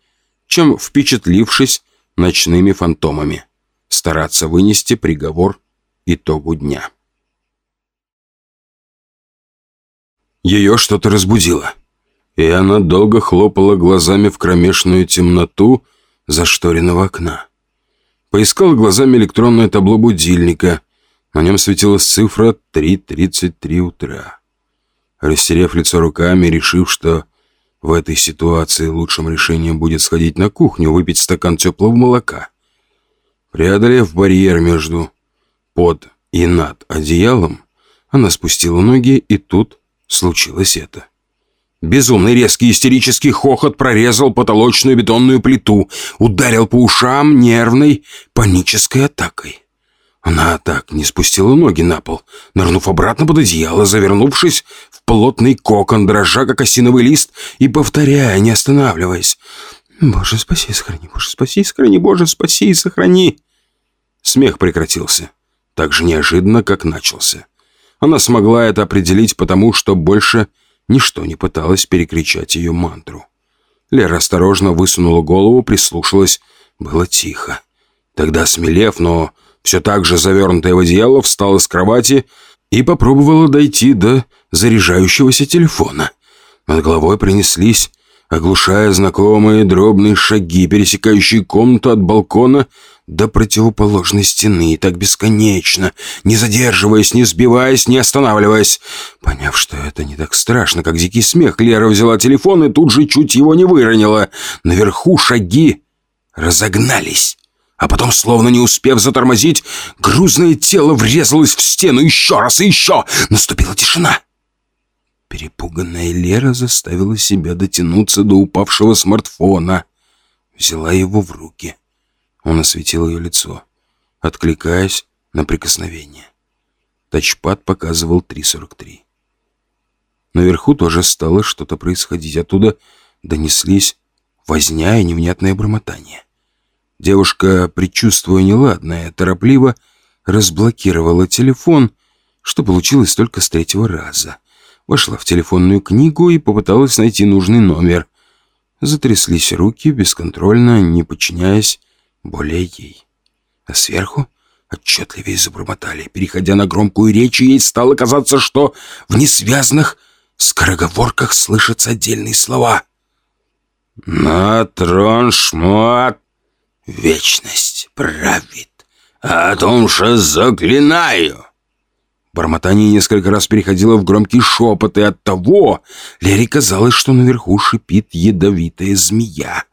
чем впечатлившись ночными фантомами. Стараться вынести приговор итогу дня. Ее что-то разбудило, и она долго хлопала глазами в кромешную темноту зашторенного окна. Поискала глазами электронное табло будильника. На нем светилась цифра 3.33 утра. Растерев лицо руками, решив, что в этой ситуации лучшим решением будет сходить на кухню, выпить стакан теплого молока. Преодолев барьер между под и над одеялом, она спустила ноги, и тут случилось это. Безумный резкий истерический хохот прорезал потолочную бетонную плиту, ударил по ушам нервной панической атакой. Она так не спустила ноги на пол, нырнув обратно под одеяло, завернувшись в плотный кокон, дрожа как осиновый лист и повторяя, не останавливаясь. «Боже, спаси и сохрани, Боже, спаси и сохрани, Боже, спаси и сохрани!» Смех прекратился, так же неожиданно, как начался. Она смогла это определить, потому что больше ничто не пыталось перекричать ее мантру. Лера осторожно высунула голову, прислушалась. Было тихо. Тогда, смелев, но все так же завернутая в одеяло, встала с кровати и попробовала дойти до заряжающегося телефона. Над головой принеслись, оглушая знакомые дробные шаги, пересекающие комнату от балкона до противоположной стены, и так бесконечно, не задерживаясь, не сбиваясь, не останавливаясь. Поняв, что это не так страшно, как дикий смех, Лера взяла телефон и тут же чуть его не выронила. Наверху шаги разогнались. А потом, словно не успев затормозить, грузное тело врезалось в стену еще раз и еще. Наступила тишина. Перепуганная Лера заставила себя дотянуться до упавшего смартфона. Взяла его в руки. Он осветил ее лицо, откликаясь на прикосновение. Тачпад показывал 3.43. Наверху тоже стало что-то происходить. Оттуда донеслись возня и невнятное бормотание. Девушка, предчувствуя неладное, торопливо разблокировала телефон, что получилось только с третьего раза. Вошла в телефонную книгу и попыталась найти нужный номер. Затряслись руки, бесконтрольно, не подчиняясь более ей. А сверху отчетливее забормотали. Переходя на громкую речь, ей стало казаться, что в несвязных скороговорках слышатся отдельные слова. «На трон шмот вечность правит, а о том же заклинаю». Бормотание несколько раз переходило в громкий шепот, и от того Лере казалось, что наверху шипит ядовитая змея.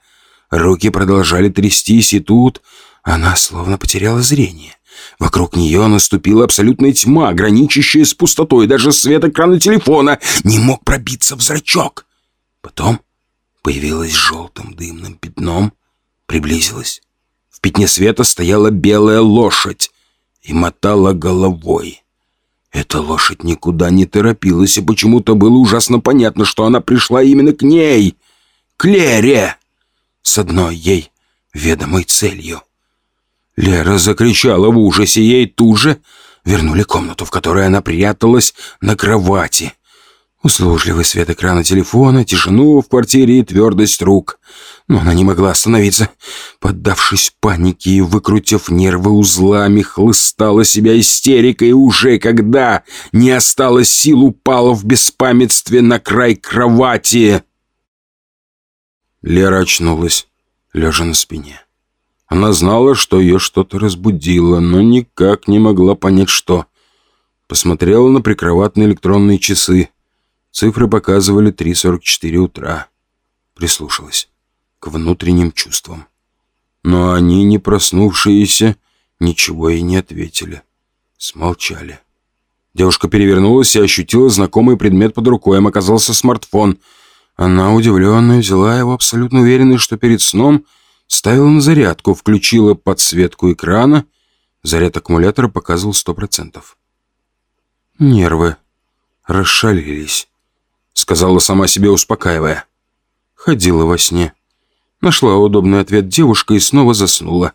Руки продолжали трястись, и тут она словно потеряла зрение. Вокруг нее наступила абсолютная тьма, граничащая с пустотой. Даже свет экрана телефона не мог пробиться в зрачок. Потом появилась желтым дымным пятном, приблизилась. В пятне света стояла белая лошадь и мотала головой. Эта лошадь никуда не торопилась, и почему-то было ужасно понятно, что она пришла именно к ней, к Лере с одной ей ведомой целью. Лера закричала в ужасе, ей тут же вернули комнату, в которой она пряталась на кровати. Услужливый свет экрана телефона, тишину в квартире и твердость рук. Но она не могла остановиться. Поддавшись панике и выкрутив нервы узлами, хлыстала себя истерикой, уже когда не осталось сил, упала в беспамятстве на край кровати. Лера очнулась, лежа на спине. Она знала, что ее что-то разбудило, но никак не могла понять, что. Посмотрела на прикроватные электронные часы. Цифры показывали 3.44 утра. Прислушалась к внутренним чувствам. Но они, не проснувшиеся, ничего и не ответили. Смолчали. Девушка перевернулась и ощутила знакомый предмет под рукой. Им оказался смартфон — она, удивленная, взяла его, абсолютно уверенной, что перед сном ставила на зарядку, включила подсветку экрана. Заряд аккумулятора показывал сто процентов. Нервы расшалились. Сказала сама себе, успокаивая. Ходила во сне. Нашла удобный ответ девушка и снова заснула.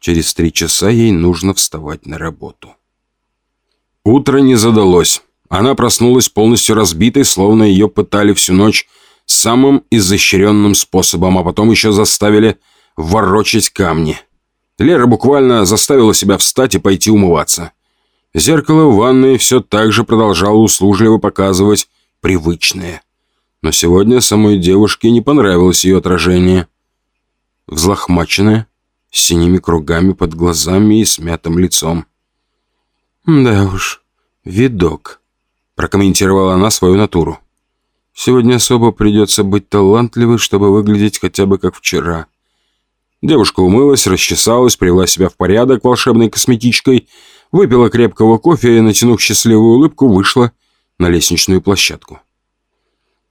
Через три часа ей нужно вставать на работу. Утро не задалось. Она проснулась полностью разбитой, словно ее пытали всю ночь самым изощренным способом, а потом еще заставили ворочать камни. Лера буквально заставила себя встать и пойти умываться. Зеркало в ванной все так же продолжало услужливо показывать привычное. Но сегодня самой девушке не понравилось ее отражение. Взлохмаченное, с синими кругами под глазами и смятым лицом. «Да уж, видок», — прокомментировала она свою натуру. «Сегодня особо придется быть талантливой, чтобы выглядеть хотя бы как вчера». Девушка умылась, расчесалась, привела себя в порядок волшебной косметичкой, выпила крепкого кофе и, натянув счастливую улыбку, вышла на лестничную площадку.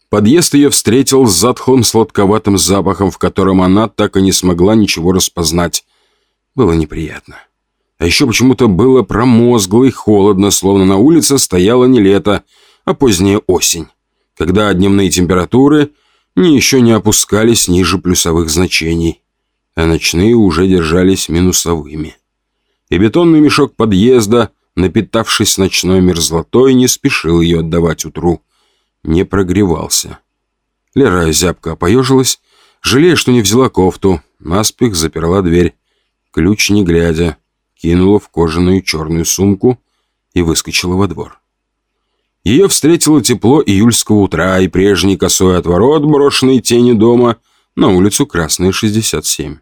Подъезд ее встретил с затхлым сладковатым запахом, в котором она так и не смогла ничего распознать. Было неприятно. А еще почему-то было промозгло и холодно, словно на улице стояло не лето, а поздняя осень, когда дневные температуры не еще не опускались ниже плюсовых значений, а ночные уже держались минусовыми. И бетонный мешок подъезда, напитавшись ночной мерзлотой, не спешил ее отдавать утру не прогревался. Лера зябко поежилась, жалея, что не взяла кофту, наспех заперла дверь. Ключ не глядя, кинула в кожаную черную сумку и выскочила во двор. Ее встретило тепло июльского утра и прежний косой отворот, брошенной тени дома, на улицу Красная, 67.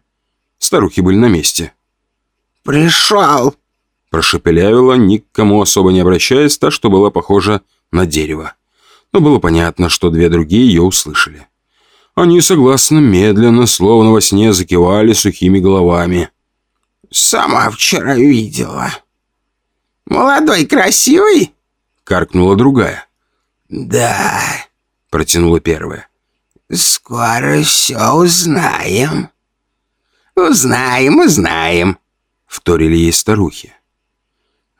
Старухи были на месте. «Пришел!» Прошепелявила, никому особо не обращаясь, та, что была похожа на дерево но было понятно, что две другие ее услышали. Они согласно медленно, словно во сне, закивали сухими головами. «Сама вчера видела». «Молодой, красивый?» — каркнула другая. «Да», — протянула первая. «Скоро все узнаем». «Узнаем, узнаем», — вторили ей старухи.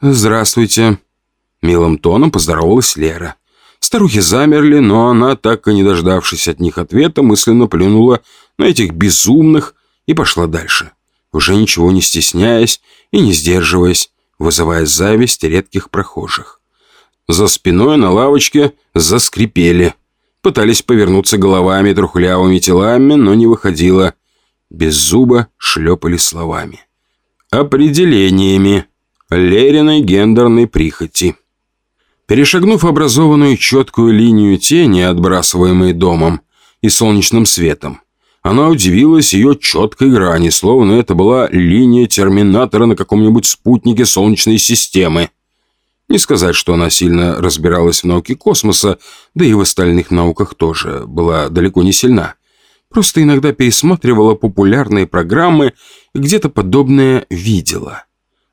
«Здравствуйте», — милым тоном поздоровалась Лера. Старухи замерли, но она, так и не дождавшись от них ответа, мысленно плюнула на этих безумных и пошла дальше, уже ничего не стесняясь и не сдерживаясь, вызывая зависть редких прохожих. За спиной на лавочке заскрипели. Пытались повернуться головами, трухлявыми телами, но не выходило. Без зуба шлепали словами. Определениями Лериной гендерной прихоти. Перешагнув образованную четкую линию тени, отбрасываемой домом и солнечным светом, она удивилась ее четкой грани, словно это была линия терминатора на каком-нибудь спутнике Солнечной системы. Не сказать, что она сильно разбиралась в науке космоса, да и в остальных науках тоже была далеко не сильна. Просто иногда пересматривала популярные программы и где-то подобное видела.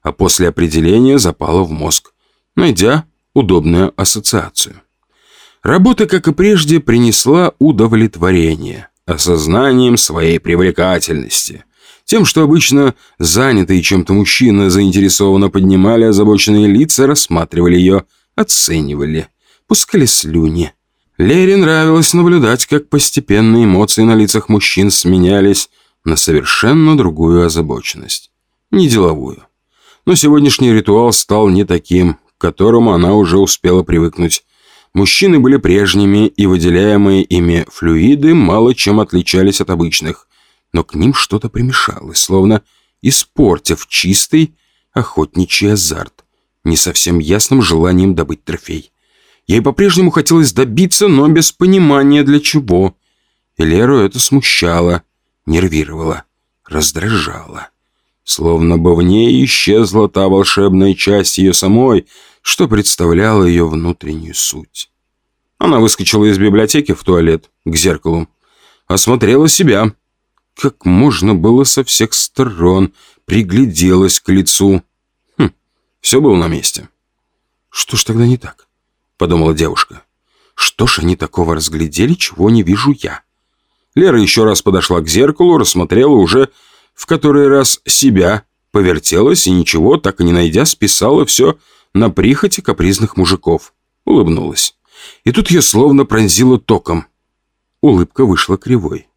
А после определения запала в мозг, найдя удобную ассоциацию. Работа, как и прежде, принесла удовлетворение осознанием своей привлекательности. Тем, что обычно занятые чем-то мужчины заинтересованно поднимали озабоченные лица, рассматривали ее, оценивали, пускали слюни. Лере нравилось наблюдать, как постепенно эмоции на лицах мужчин сменялись на совершенно другую озабоченность. Не деловую. Но сегодняшний ритуал стал не таким, к которому она уже успела привыкнуть. Мужчины были прежними, и выделяемые ими флюиды мало чем отличались от обычных, но к ним что-то примешалось, словно испортив чистый охотничий азарт, не совсем ясным желанием добыть трофей. Ей по-прежнему хотелось добиться, но без понимания для чего. И Леру это смущало, нервировало, раздражало. Словно бы в ней исчезла та волшебная часть ее самой, что представляло ее внутреннюю суть. Она выскочила из библиотеки в туалет, к зеркалу, осмотрела себя. Как можно было со всех сторон, пригляделась к лицу. Хм, все было на месте. «Что ж тогда не так?» — подумала девушка. «Что ж они такого разглядели, чего не вижу я?» Лера еще раз подошла к зеркалу, рассмотрела уже в который раз себя, повертелась и ничего, так и не найдя, списала все на прихоти капризных мужиков. Улыбнулась. И тут ее словно пронзило током. Улыбка вышла кривой.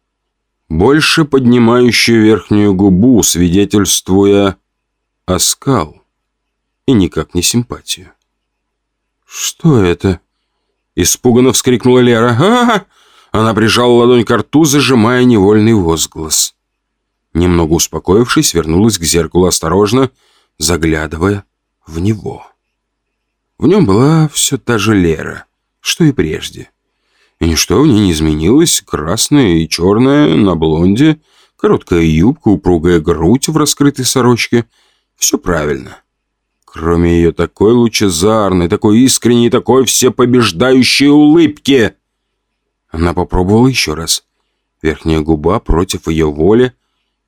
Больше поднимающую верхнюю губу, свидетельствуя оскал и никак не симпатию. «Что это?» Испуганно вскрикнула Лера. а, -а, -а Она прижала ладонь к рту, зажимая невольный возглас. Немного успокоившись, вернулась к зеркалу осторожно, заглядывая в него. В нем была все та же Лера, что и прежде. И ничто в ней не изменилось. Красная и черная на блонде, короткая юбка, упругая грудь в раскрытой сорочке. Все правильно. Кроме ее такой лучезарной, такой искренней, такой всепобеждающей улыбки. Она попробовала еще раз. Верхняя губа против ее воли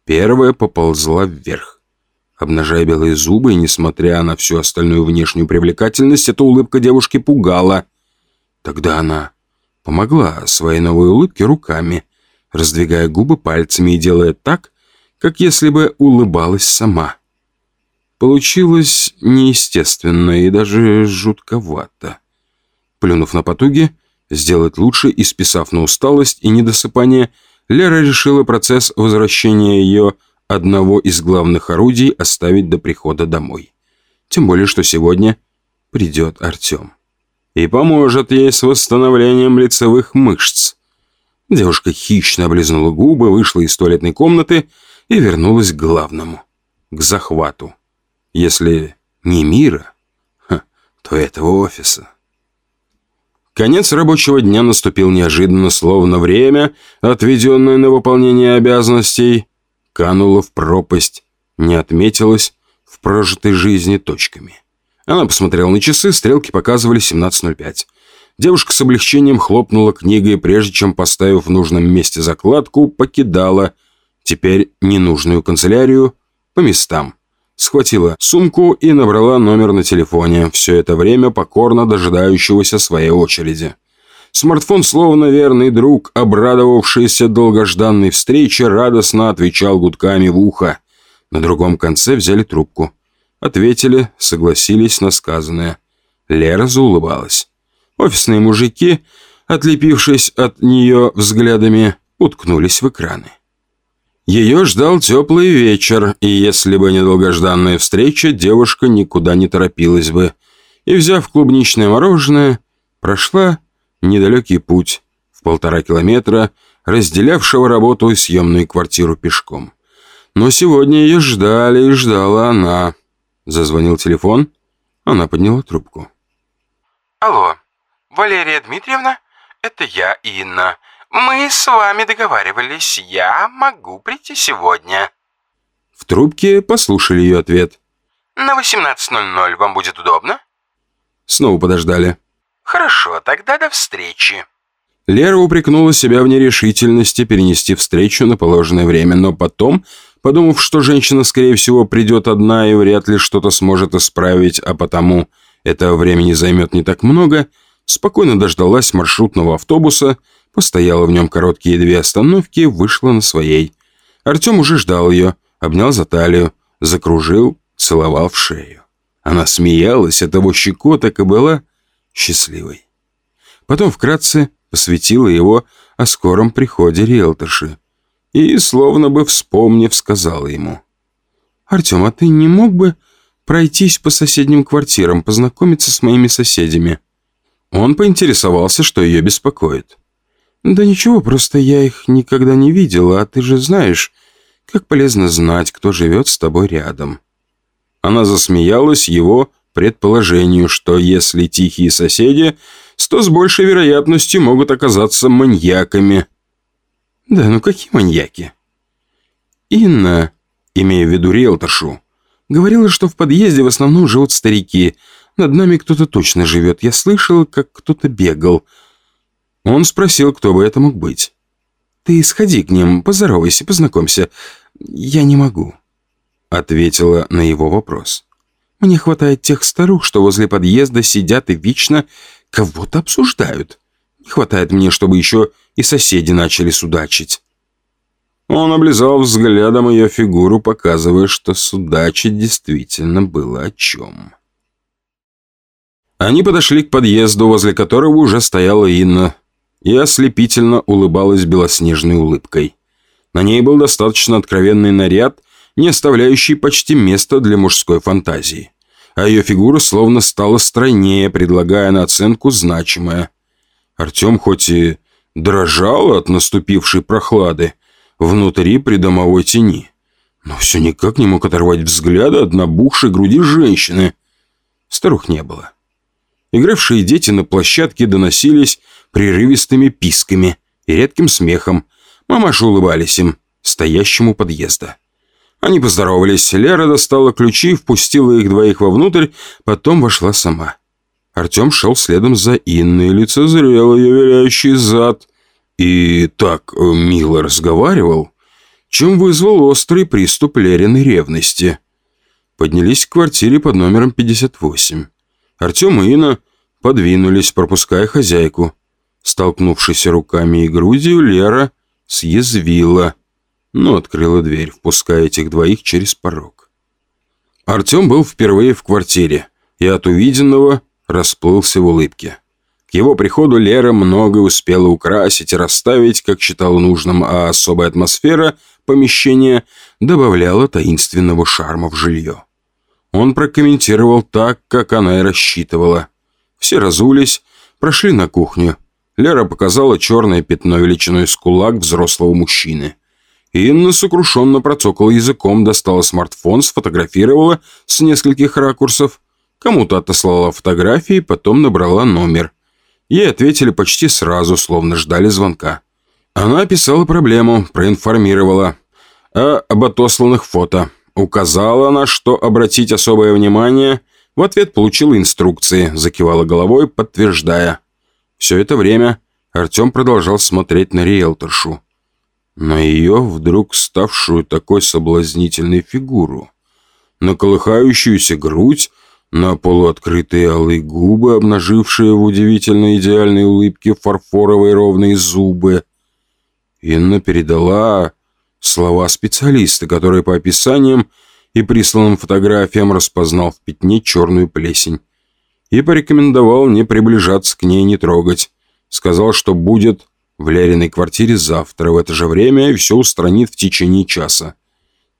первая поползла вверх. Обнажая белые зубы, и несмотря на всю остальную внешнюю привлекательность, эта улыбка девушки пугала. Тогда она помогла своей новой улыбке руками, раздвигая губы пальцами и делая так, как если бы улыбалась сама. Получилось неестественно и даже жутковато. Плюнув на потуги, сделать лучше и списав на усталость и недосыпание, Лера решила процесс возвращения ее одного из главных орудий оставить до прихода домой. Тем более, что сегодня придет Артем. И поможет ей с восстановлением лицевых мышц. Девушка хищно облизнула губы, вышла из туалетной комнаты и вернулась к главному, к захвату. Если не мира, то этого офиса. Конец рабочего дня наступил неожиданно, словно время, отведенное на выполнение обязанностей, кануло в пропасть, не отметилось в прожитой жизни точками. Она посмотрела на часы, стрелки показывали 17.05. Девушка с облегчением хлопнула книгой, прежде чем, поставив в нужном месте закладку, покидала теперь ненужную канцелярию по местам схватила сумку и набрала номер на телефоне, все это время покорно дожидающегося своей очереди. Смартфон, словно верный друг, обрадовавшийся долгожданной встрече, радостно отвечал гудками в ухо. На другом конце взяли трубку. Ответили, согласились на сказанное. Лера заулыбалась. Офисные мужики, отлепившись от нее взглядами, уткнулись в экраны. Ее ждал теплый вечер, и если бы не долгожданная встреча, девушка никуда не торопилась бы. И, взяв клубничное мороженое, прошла недалекий путь в полтора километра, разделявшего работу и съемную квартиру пешком. Но сегодня ее ждали и ждала она. Зазвонил телефон, она подняла трубку. «Алло, Валерия Дмитриевна? Это я, Инна. Мы с вами договаривались, я могу прийти сегодня». В трубке послушали ее ответ. «На 18.00 вам будет удобно?» Снова подождали. «Хорошо, тогда до встречи». Лера упрекнула себя в нерешительности перенести встречу на положенное время, но потом, подумав, что женщина, скорее всего, придет одна и вряд ли что-то сможет исправить, а потому этого времени займет не так много, спокойно дождалась маршрутного автобуса, постояла в нем короткие две остановки, вышла на своей. Артем уже ждал ее, обнял за талию, закружил, целовал в шею. Она смеялась от его щекоток и была счастливой. Потом вкратце посвятила его о скором приходе риэлторши и, словно бы вспомнив, сказала ему. «Артем, а ты не мог бы пройтись по соседним квартирам, познакомиться с моими соседями?» Он поинтересовался, что ее беспокоит. «Да ничего, просто я их никогда не видела, а ты же знаешь, как полезно знать, кто живет с тобой рядом». Она засмеялась его предположению, что если тихие соседи, то с большей вероятностью могут оказаться маньяками. «Да ну какие маньяки?» Инна, имея в виду риэлторшу, говорила, что в подъезде в основном живут старики. Над нами кто-то точно живет. Я слышала, как кто-то бегал. Он спросил, кто бы это мог быть. «Ты сходи к ним, поздоровайся, познакомься. Я не могу», — ответила на его вопрос. «Мне хватает тех старух, что возле подъезда сидят и вечно кого-то обсуждают. Не хватает мне, чтобы еще и соседи начали судачить». Он облизал взглядом ее фигуру, показывая, что судачить действительно было о чем. Они подошли к подъезду, возле которого уже стояла Инна, и ослепительно улыбалась белоснежной улыбкой. На ней был достаточно откровенный наряд, не оставляющий почти места для мужской фантазии. А ее фигура словно стала стройнее, предлагая на оценку значимое. Артем хоть и дрожал от наступившей прохлады внутри придомовой тени, но все никак не мог оторвать взгляда от набухшей груди женщины. Старух не было. Игравшие дети на площадке доносились прерывистыми писками и редким смехом. Мамаши улыбались им, стоящему подъезда. Они поздоровались, Лера достала ключи, впустила их двоих вовнутрь, потом вошла сама. Артем шел следом за Инной, лицезрел ее виляющий зад. И так э, мило разговаривал, чем вызвал острый приступ Лериной ревности. Поднялись к квартире под номером 58. Артем и Инна подвинулись, пропуская хозяйку. Столкнувшись руками и грудью, Лера съязвила, но открыла дверь, впуская этих двоих через порог. Артем был впервые в квартире и от увиденного расплылся в улыбке. К его приходу Лера многое успела украсить и расставить, как считал нужным, а особая атмосфера помещения добавляла таинственного шарма в жилье. Он прокомментировал так, как она и рассчитывала. Все разулись, прошли на кухню. Лера показала черное пятно величиной с кулак взрослого мужчины. Инна сокрушенно процокала языком, достала смартфон, сфотографировала с нескольких ракурсов. Кому-то отослала фотографии, потом набрала номер. Ей ответили почти сразу, словно ждали звонка. Она описала проблему, проинформировала а об отосланных фото. Указала на что обратить особое внимание. В ответ получила инструкции, закивала головой, подтверждая. Все это время Артем продолжал смотреть на риэлторшу. На ее вдруг ставшую такой соблазнительной фигуру. На колыхающуюся грудь, на полуоткрытые алые губы, обнажившие в удивительно идеальной улыбке фарфоровые ровные зубы. Инна передала Слова специалиста, который по описаниям и присланным фотографиям распознал в пятне черную плесень. И порекомендовал не приближаться к ней, не трогать. Сказал, что будет в Лериной квартире завтра в это же время и все устранит в течение часа.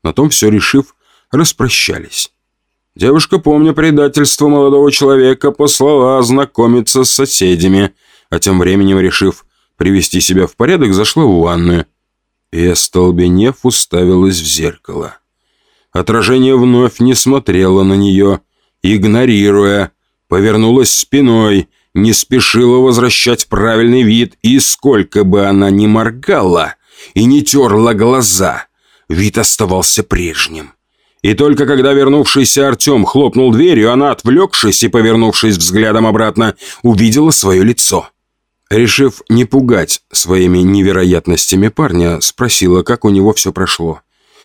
На том все решив, распрощались. Девушка, помня предательство молодого человека, послала знакомиться с соседями, а тем временем, решив привести себя в порядок, зашла в ванную и, остолбенев, уставилась в зеркало. Отражение вновь не смотрело на нее, игнорируя, повернулась спиной, не спешила возвращать правильный вид, и сколько бы она ни моргала и не терла глаза, вид оставался прежним. И только когда вернувшийся Артем хлопнул дверью, она, отвлекшись и повернувшись взглядом обратно, увидела свое лицо. Решив не пугать своими невероятностями парня, спросила, как у него все прошло.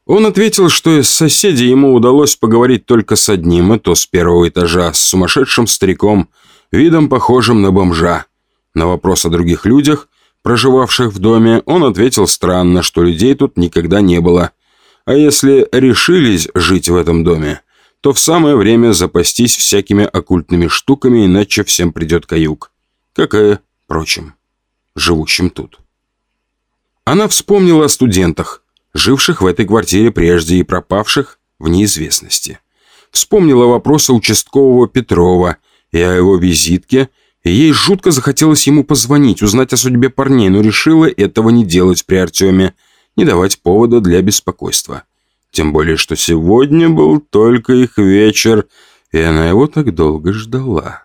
Он ответил, что из соседей ему удалось поговорить только с одним, и то с первого этажа, с сумасшедшим стариком, видом похожим на бомжа. На вопрос о других людях, проживавших в доме, он ответил странно, что людей тут никогда не было. А если решились жить в этом доме, то в самое время запастись всякими оккультными штуками, иначе всем придет каюк. Какая прочим, живущим тут. Она вспомнила о студентах, живших в этой квартире прежде и пропавших в неизвестности. Вспомнила вопросы участкового Петрова и о его визитке, и ей жутко захотелось ему позвонить, узнать о судьбе парней, но решила этого не делать при Артеме, не давать повода для беспокойства. Тем более, что сегодня был только их вечер, и она его так долго ждала.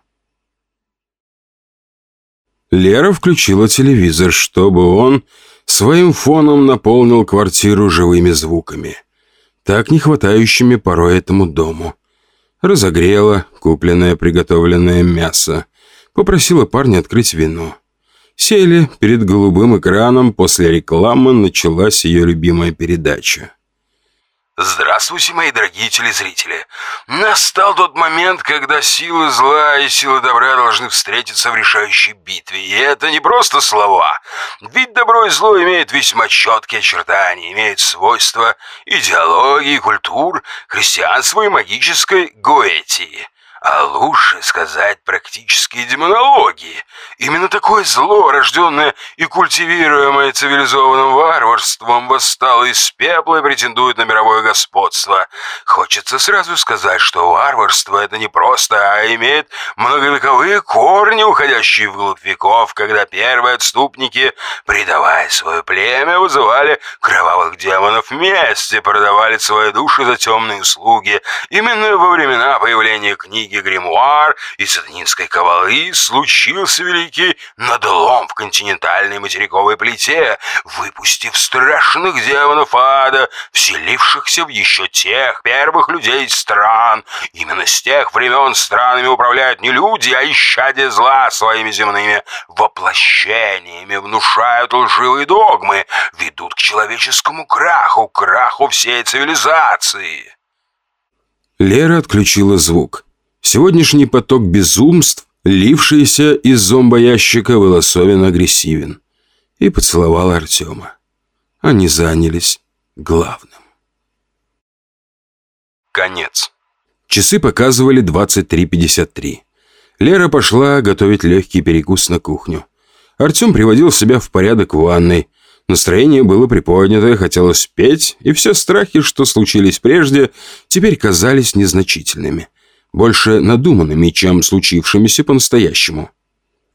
Лера включила телевизор, чтобы он своим фоном наполнил квартиру живыми звуками, так не хватающими порой этому дому. Разогрела купленное приготовленное мясо, попросила парня открыть вино. Сели перед голубым экраном, после рекламы началась ее любимая передача. Здравствуйте, мои дорогие телезрители. Настал тот момент, когда силы зла и силы добра должны встретиться в решающей битве. И это не просто слова. Ведь добро и зло имеют весьма четкие очертания, имеют свойства идеологии, культур, христианства и магической гоэтии. А лучше сказать практически демонологии. Именно такое зло, рожденное и культивируемое цивилизованным варварством, восстало из пепла и претендует на мировое господство. Хочется сразу сказать, что варварство это не просто, а имеет многовековые корни, уходящие вглубь веков, когда первые отступники, предавая свое племя, вызывали кровавых демонов вместе, продавали свои души за темные услуги. Именно во времена появления книги книги гримуар и сатанинской кабалы случился великий надлом в континентальной материковой плите, выпустив страшных демонов ада, вселившихся в еще тех первых людей стран. Именно с тех времен странами управляют не люди, а исчадия зла своими земными воплощениями, внушают лживые догмы, ведут к человеческому краху, краху всей цивилизации. Лера отключила звук. Сегодняшний поток безумств, лившийся из зомбоящика, был особенно агрессивен. И поцеловал Артема. Они занялись главным. Конец. Часы показывали 23.53. Лера пошла готовить легкий перекус на кухню. Артем приводил себя в порядок в ванной. Настроение было приподнятое, хотелось петь, и все страхи, что случились прежде, теперь казались незначительными больше надуманными, чем случившимися по-настоящему.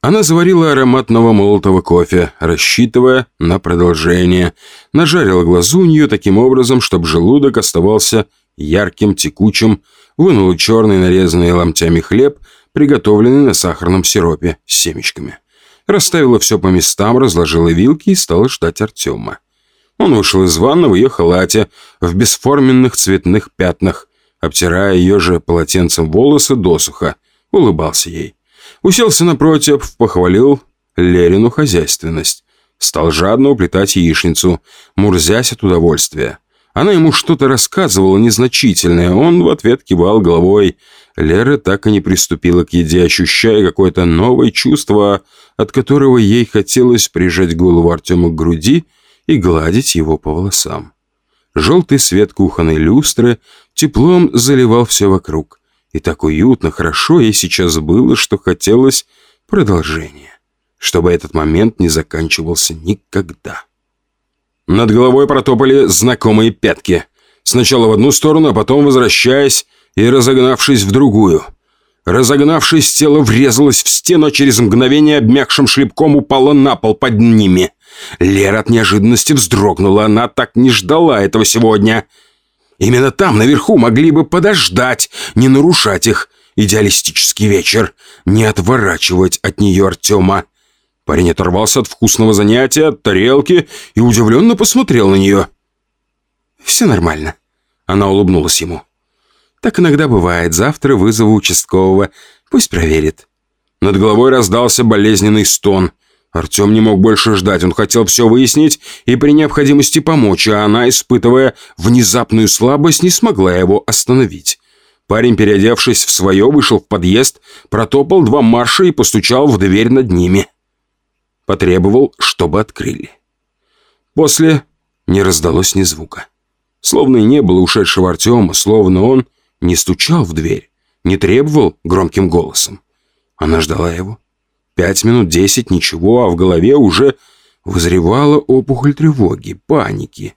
Она заварила ароматного молотого кофе, рассчитывая на продолжение, нажарила глазунью таким образом, чтобы желудок оставался ярким, текучим, вынула черный нарезанный ломтями хлеб, приготовленный на сахарном сиропе с семечками. Расставила все по местам, разложила вилки и стала ждать Артема. Он вышел из ванны в ее халате, в бесформенных цветных пятнах, обтирая ее же полотенцем волосы досуха, улыбался ей. Уселся напротив, похвалил Лерину хозяйственность. Стал жадно уплетать яичницу, мурзясь от удовольствия. Она ему что-то рассказывала незначительное, он в ответ кивал головой. Лера так и не приступила к еде, ощущая какое-то новое чувство, от которого ей хотелось прижать голову Артема к груди и гладить его по волосам. Желтый свет кухонной люстры теплом заливал все вокруг. И так уютно, хорошо ей сейчас было, что хотелось продолжения. Чтобы этот момент не заканчивался никогда. Над головой протопали знакомые пятки. Сначала в одну сторону, а потом возвращаясь и разогнавшись в другую. Разогнавшись, тело врезалось в стену, а через мгновение обмякшим шлепком упало на пол под ними. Лера от неожиданности вздрогнула, она так не ждала этого сегодня. Именно там, наверху, могли бы подождать, не нарушать их идеалистический вечер, не отворачивать от нее Артема. Парень оторвался от вкусного занятия, от тарелки и удивленно посмотрел на нее. «Все нормально», — она улыбнулась ему. «Так иногда бывает. Завтра вызову участкового. Пусть проверит». Над головой раздался болезненный стон. Артем не мог больше ждать, он хотел все выяснить и при необходимости помочь, а она, испытывая внезапную слабость, не смогла его остановить. Парень, переодевшись в свое, вышел в подъезд, протопал два марша и постучал в дверь над ними. Потребовал, чтобы открыли. После не раздалось ни звука. Словно и не было ушедшего Артема, словно он не стучал в дверь, не требовал громким голосом. Она ждала его, Пять минут, десять, ничего, а в голове уже вызревала опухоль тревоги, паники.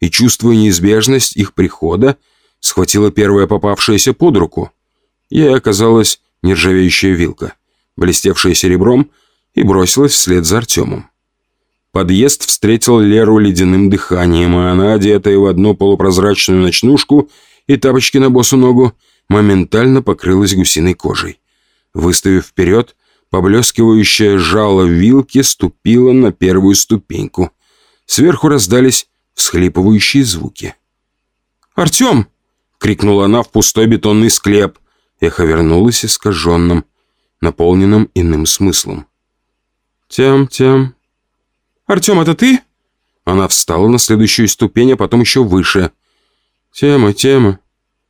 И, чувствуя неизбежность их прихода, схватила первая попавшаяся под руку. Ей оказалась нержавеющая вилка, блестевшая серебром, и бросилась вслед за Артемом. Подъезд встретил Леру ледяным дыханием, и она, одетая в одну полупрозрачную ночнушку и тапочки на босу ногу, моментально покрылась гусиной кожей. Выставив вперед, Поблескивающее жало вилки ступило на первую ступеньку. Сверху раздались всхлипывающие звуки. «Артем!» — крикнула она в пустой бетонный склеп. Эхо вернулось искаженным, наполненным иным смыслом. «Тем, тем...» «Артем, это ты?» Она встала на следующую ступень, а потом еще выше. «Тема, тема...»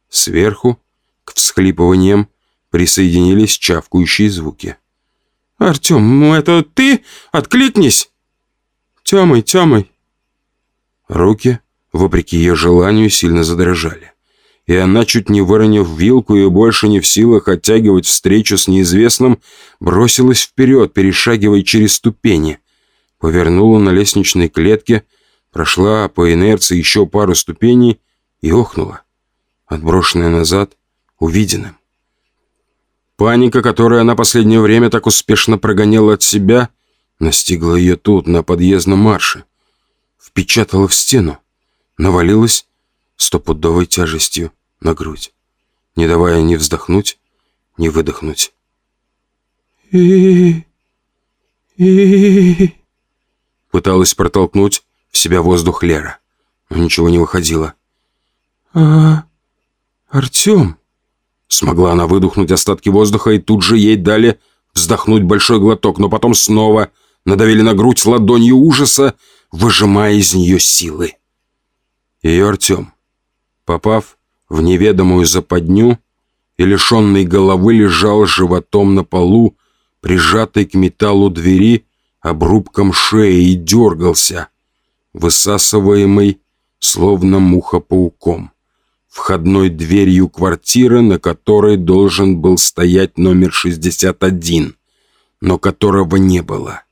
Сверху, к всхлипываниям, присоединились чавкающие звуки. «Артем, ну это ты? Откликнись!» «Темой, Темой!» Руки, вопреки ее желанию, сильно задрожали. и она, чуть не выронив вилку и больше не в силах оттягивать встречу с неизвестным, бросилась вперед, перешагивая через ступени. Повернула на лестничной клетке, прошла по инерции еще пару ступеней и охнула, отброшенная назад увиденным. Паника, которую она последнее время так успешно прогоняла от себя, настигла ее тут, на подъездном марше. Впечатала в стену, навалилась стопудовой тяжестью на грудь, не давая ни вздохнуть, ни выдохнуть. и и Пыталась протолкнуть в себя воздух Лера, но ничего не выходило. «А... Артем...» Смогла она выдохнуть остатки воздуха, и тут же ей дали вздохнуть большой глоток, но потом снова надавили на грудь ладонью ужаса, выжимая из нее силы. Ее Артем, попав в неведомую западню и лишенный головы лежал животом на полу, прижатый к металлу двери обрубком шеи и дергался, высасываемый, словно муха пауком, входной дверью квартиры, на которой должен был стоять номер 61, но которого не было.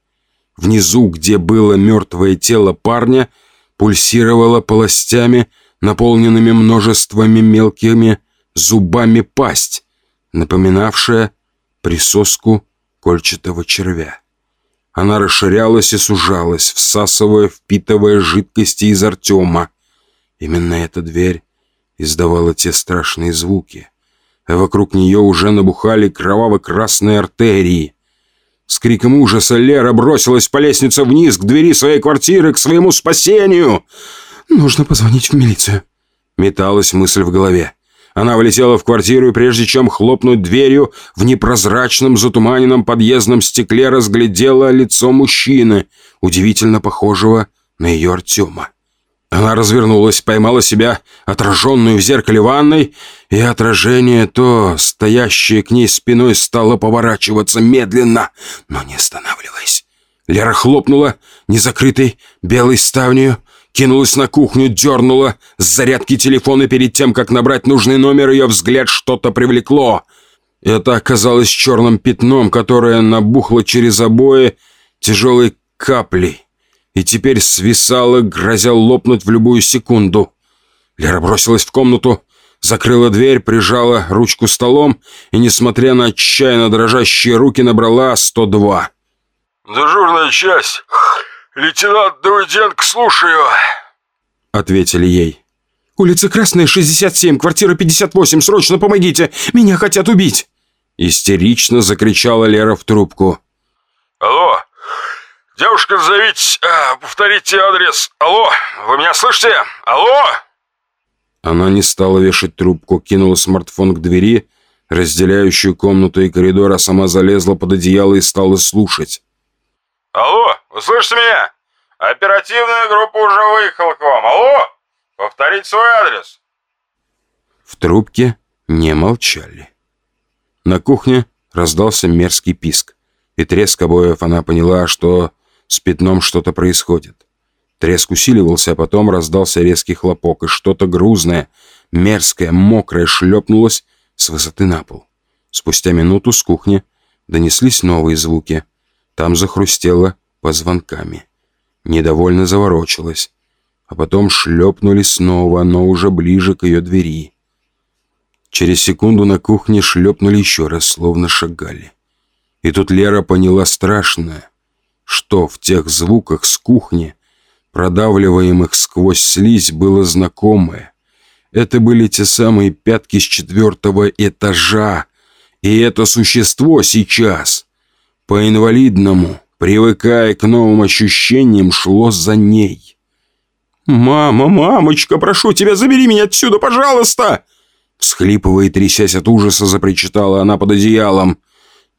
Внизу, где было мертвое тело парня, пульсировало полостями наполненными множествами мелкими зубами пасть, напоминавшая присоску кольчатого червя. Она расширялась и сужалась, всасывая, впитывая жидкости из Артема. Именно эта дверь издавала те страшные звуки, а вокруг нее уже набухали кроваво-красные артерии. С криком ужаса Лера бросилась по лестнице вниз к двери своей квартиры, к своему спасению — «Нужно позвонить в милицию», — металась мысль в голове. Она влетела в квартиру и прежде чем хлопнуть дверью, в непрозрачном затуманенном подъездном стекле разглядела лицо мужчины, удивительно похожего на ее Артема. Она развернулась, поймала себя, отраженную в зеркале ванной, и отражение то, стоящее к ней спиной, стало поворачиваться медленно, но не останавливаясь. Лера хлопнула незакрытой белой ставнью, кинулась на кухню, дернула с зарядки телефона перед тем, как набрать нужный номер, ее взгляд что-то привлекло. Это оказалось черным пятном, которое набухло через обои тяжелой каплей и теперь свисало, грозя лопнуть в любую секунду. Лера бросилась в комнату, закрыла дверь, прижала ручку столом и, несмотря на отчаянно дрожащие руки, набрала 102. «Дежурная часть. «Лейтенант Давыденко, слушаю!» Ответили ей. «Улица Красная, 67, квартира 58, срочно помогите! Меня хотят убить!» Истерично закричала Лера в трубку. «Алло! Девушка, зовите, а, повторите адрес. Алло, вы меня слышите? Алло!» Она не стала вешать трубку, кинула смартфон к двери, разделяющую комнату и коридор, а сама залезла под одеяло и стала слушать. Алло, вы слышите меня? Оперативная группа уже выехала к вам. Алло, повторите свой адрес. В трубке не молчали. На кухне раздался мерзкий писк, и треск обоев она поняла, что с пятном что-то происходит. Треск усиливался, а потом раздался резкий хлопок, и что-то грузное, мерзкое, мокрое шлепнулось с высоты на пол. Спустя минуту с кухни донеслись новые звуки — там захрустело позвонками. Недовольно заворочилась. А потом шлепнули снова, но уже ближе к ее двери. Через секунду на кухне шлепнули еще раз, словно шагали. И тут Лера поняла страшное, что в тех звуках с кухни, продавливаемых сквозь слизь, было знакомое. Это были те самые пятки с четвертого этажа, и это существо сейчас по-инвалидному, привыкая к новым ощущениям, шло за ней. «Мама, мамочка, прошу тебя, забери меня отсюда, пожалуйста!» Всхлипывая и трясясь от ужаса, запричитала она под одеялом.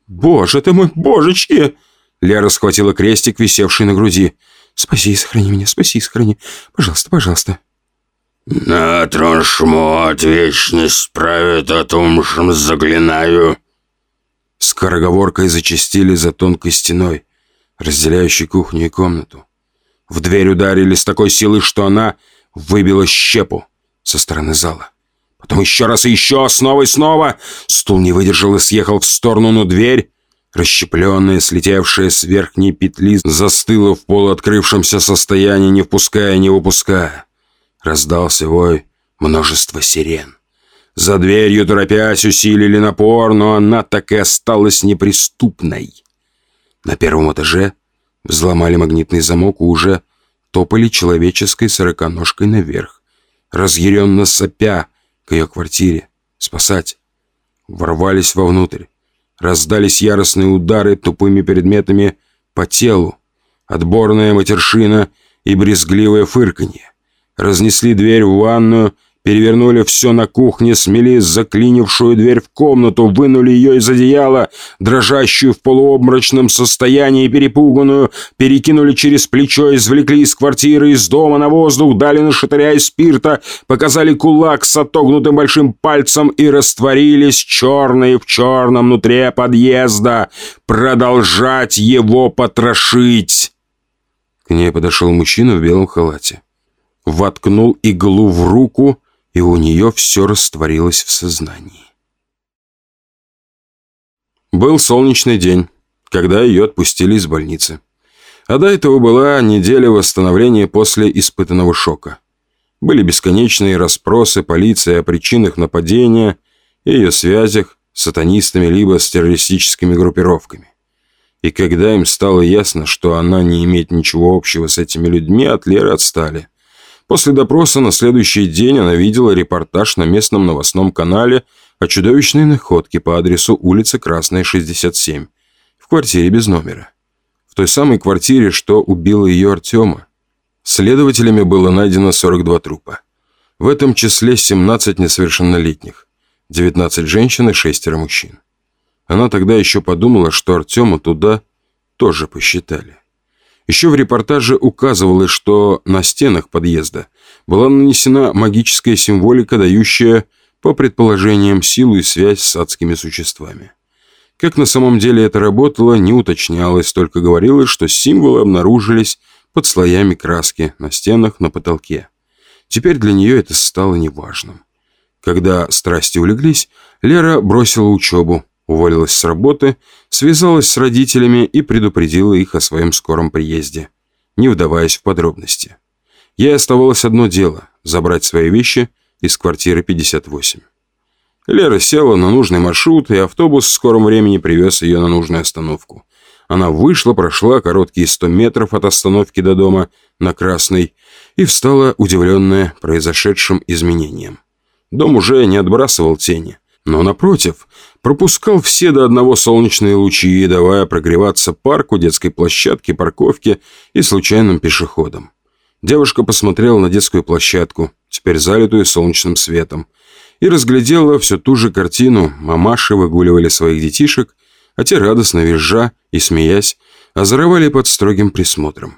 «Боже ты мой, божечки!» Лера схватила крестик, висевший на груди. «Спаси и сохрани меня, спаси и сохрани. Пожалуйста, пожалуйста». «На троншмот вечность правит, о том, что заклинаю». Скороговоркой зачастили за тонкой стеной, разделяющей кухню и комнату. В дверь ударили с такой силой, что она выбила щепу со стороны зала. Потом еще раз и еще, снова и снова. Стул не выдержал и съехал в сторону, но дверь, расщепленная, слетевшая с верхней петли, застыла в полуоткрывшемся состоянии, не впуская, не выпуская. Раздался вой множество сирен. За дверью, торопясь, усилили напор, но она так и осталась неприступной. На первом этаже взломали магнитный замок и уже топали человеческой сороконожкой наверх, разъяренно сопя к ее квартире, спасать. Ворвались вовнутрь. Раздались яростные удары тупыми предметами по телу, отборная матершина и брезгливое фырканье. Разнесли дверь в ванную Перевернули все на кухне, смели заклинившую дверь в комнату, вынули ее из одеяла, дрожащую в полуобморочном состоянии, перепуганную, перекинули через плечо, извлекли из квартиры, из дома на воздух, дали на шатыря из спирта, показали кулак с отогнутым большим пальцем и растворились черные в черном внутри подъезда. Продолжать его потрошить. К ней подошел мужчина в белом халате. Воткнул иглу в руку и у нее все растворилось в сознании. Был солнечный день, когда ее отпустили из больницы. А до этого была неделя восстановления после испытанного шока. Были бесконечные расспросы полиции о причинах нападения и ее связях с сатанистами либо с террористическими группировками. И когда им стало ясно, что она не имеет ничего общего с этими людьми, от Леры отстали – После допроса на следующий день она видела репортаж на местном новостном канале о чудовищной находке по адресу улица Красная, 67, в квартире без номера. В той самой квартире, что убила ее Артема. Следователями было найдено 42 трупа. В этом числе 17 несовершеннолетних, 19 женщин и 6 мужчин. Она тогда еще подумала, что Артема туда тоже посчитали. Еще в репортаже указывалось, что на стенах подъезда была нанесена магическая символика, дающая, по предположениям, силу и связь с адскими существами. Как на самом деле это работало, не уточнялось, только говорилось, что символы обнаружились под слоями краски на стенах, на потолке. Теперь для нее это стало неважным. Когда страсти улеглись, Лера бросила учебу, уволилась с работы, связалась с родителями и предупредила их о своем скором приезде, не вдаваясь в подробности. Ей оставалось одно дело – забрать свои вещи из квартиры 58. Лера села на нужный маршрут, и автобус в скором времени привез ее на нужную остановку. Она вышла, прошла короткие 100 метров от остановки до дома на Красной и встала, удивленная произошедшим изменением. Дом уже не отбрасывал тени – но, напротив, пропускал все до одного солнечные лучи, давая прогреваться парку, детской площадке, парковке и случайным пешеходам. Девушка посмотрела на детскую площадку, теперь залитую солнечным светом, и разглядела всю ту же картину. Мамаши выгуливали своих детишек, а те, радостно визжа и смеясь, озоровали под строгим присмотром.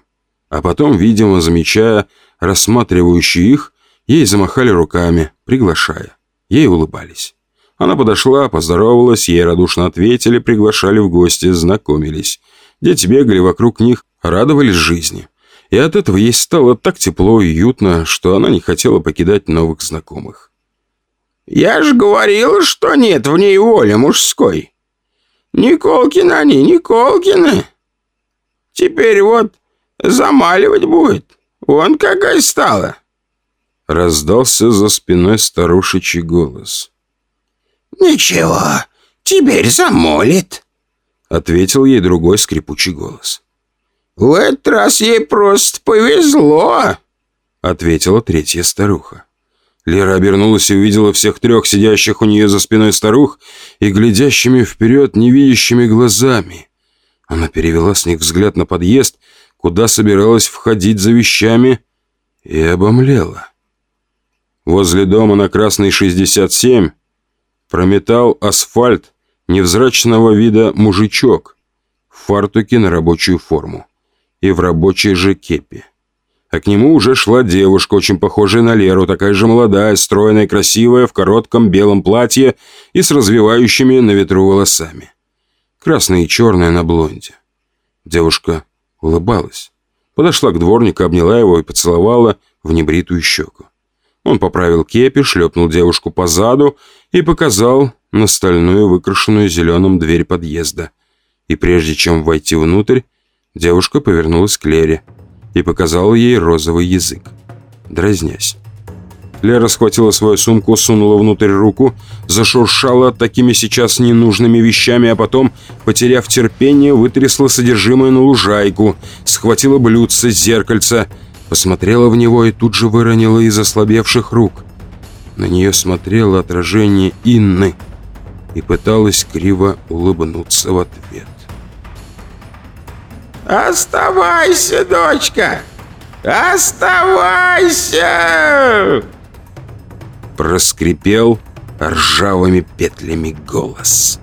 А потом, видимо, замечая рассматривающие их, ей замахали руками, приглашая. Ей улыбались. Она подошла, поздоровалась, ей радушно ответили, приглашали в гости, знакомились. Дети бегали вокруг них, радовались жизни. И от этого ей стало так тепло и уютно, что она не хотела покидать новых знакомых. «Я же говорила, что нет в ней воли мужской. Николкины они, Николкины. Теперь вот замаливать будет. Вон какая стала!» Раздался за спиной старушечий голос. «Ничего, теперь замолит», — ответил ей другой скрипучий голос. «В этот раз ей просто повезло», — ответила третья старуха. Лера обернулась и увидела всех трех сидящих у нее за спиной старух и глядящими вперед невидящими глазами. Она перевела с них взгляд на подъезд, куда собиралась входить за вещами, и обомлела. Возле дома на Красной 67 прометал асфальт невзрачного вида мужичок в фартуке на рабочую форму и в рабочей же кепи. А к нему уже шла девушка, очень похожая на Леру, такая же молодая, стройная, красивая, в коротком белом платье и с развивающими на ветру волосами. Красная и черная на блонде. Девушка улыбалась. Подошла к дворнику, обняла его и поцеловала в небритую щеку. Он поправил кепи, шлепнул девушку по заду и показал на стальную, выкрашенную зеленым дверь подъезда. И прежде чем войти внутрь, девушка повернулась к Лере и показала ей розовый язык, дразнясь. Лера схватила свою сумку, сунула внутрь руку, зашуршала такими сейчас ненужными вещами, а потом, потеряв терпение, вытрясла содержимое на лужайку, схватила блюдце, зеркальце, посмотрела в него и тут же выронила из ослабевших рук. На нее смотрело отражение Инны и пыталась криво улыбнуться в ответ. «Оставайся, дочка! Оставайся!» Проскрипел ржавыми петлями голос.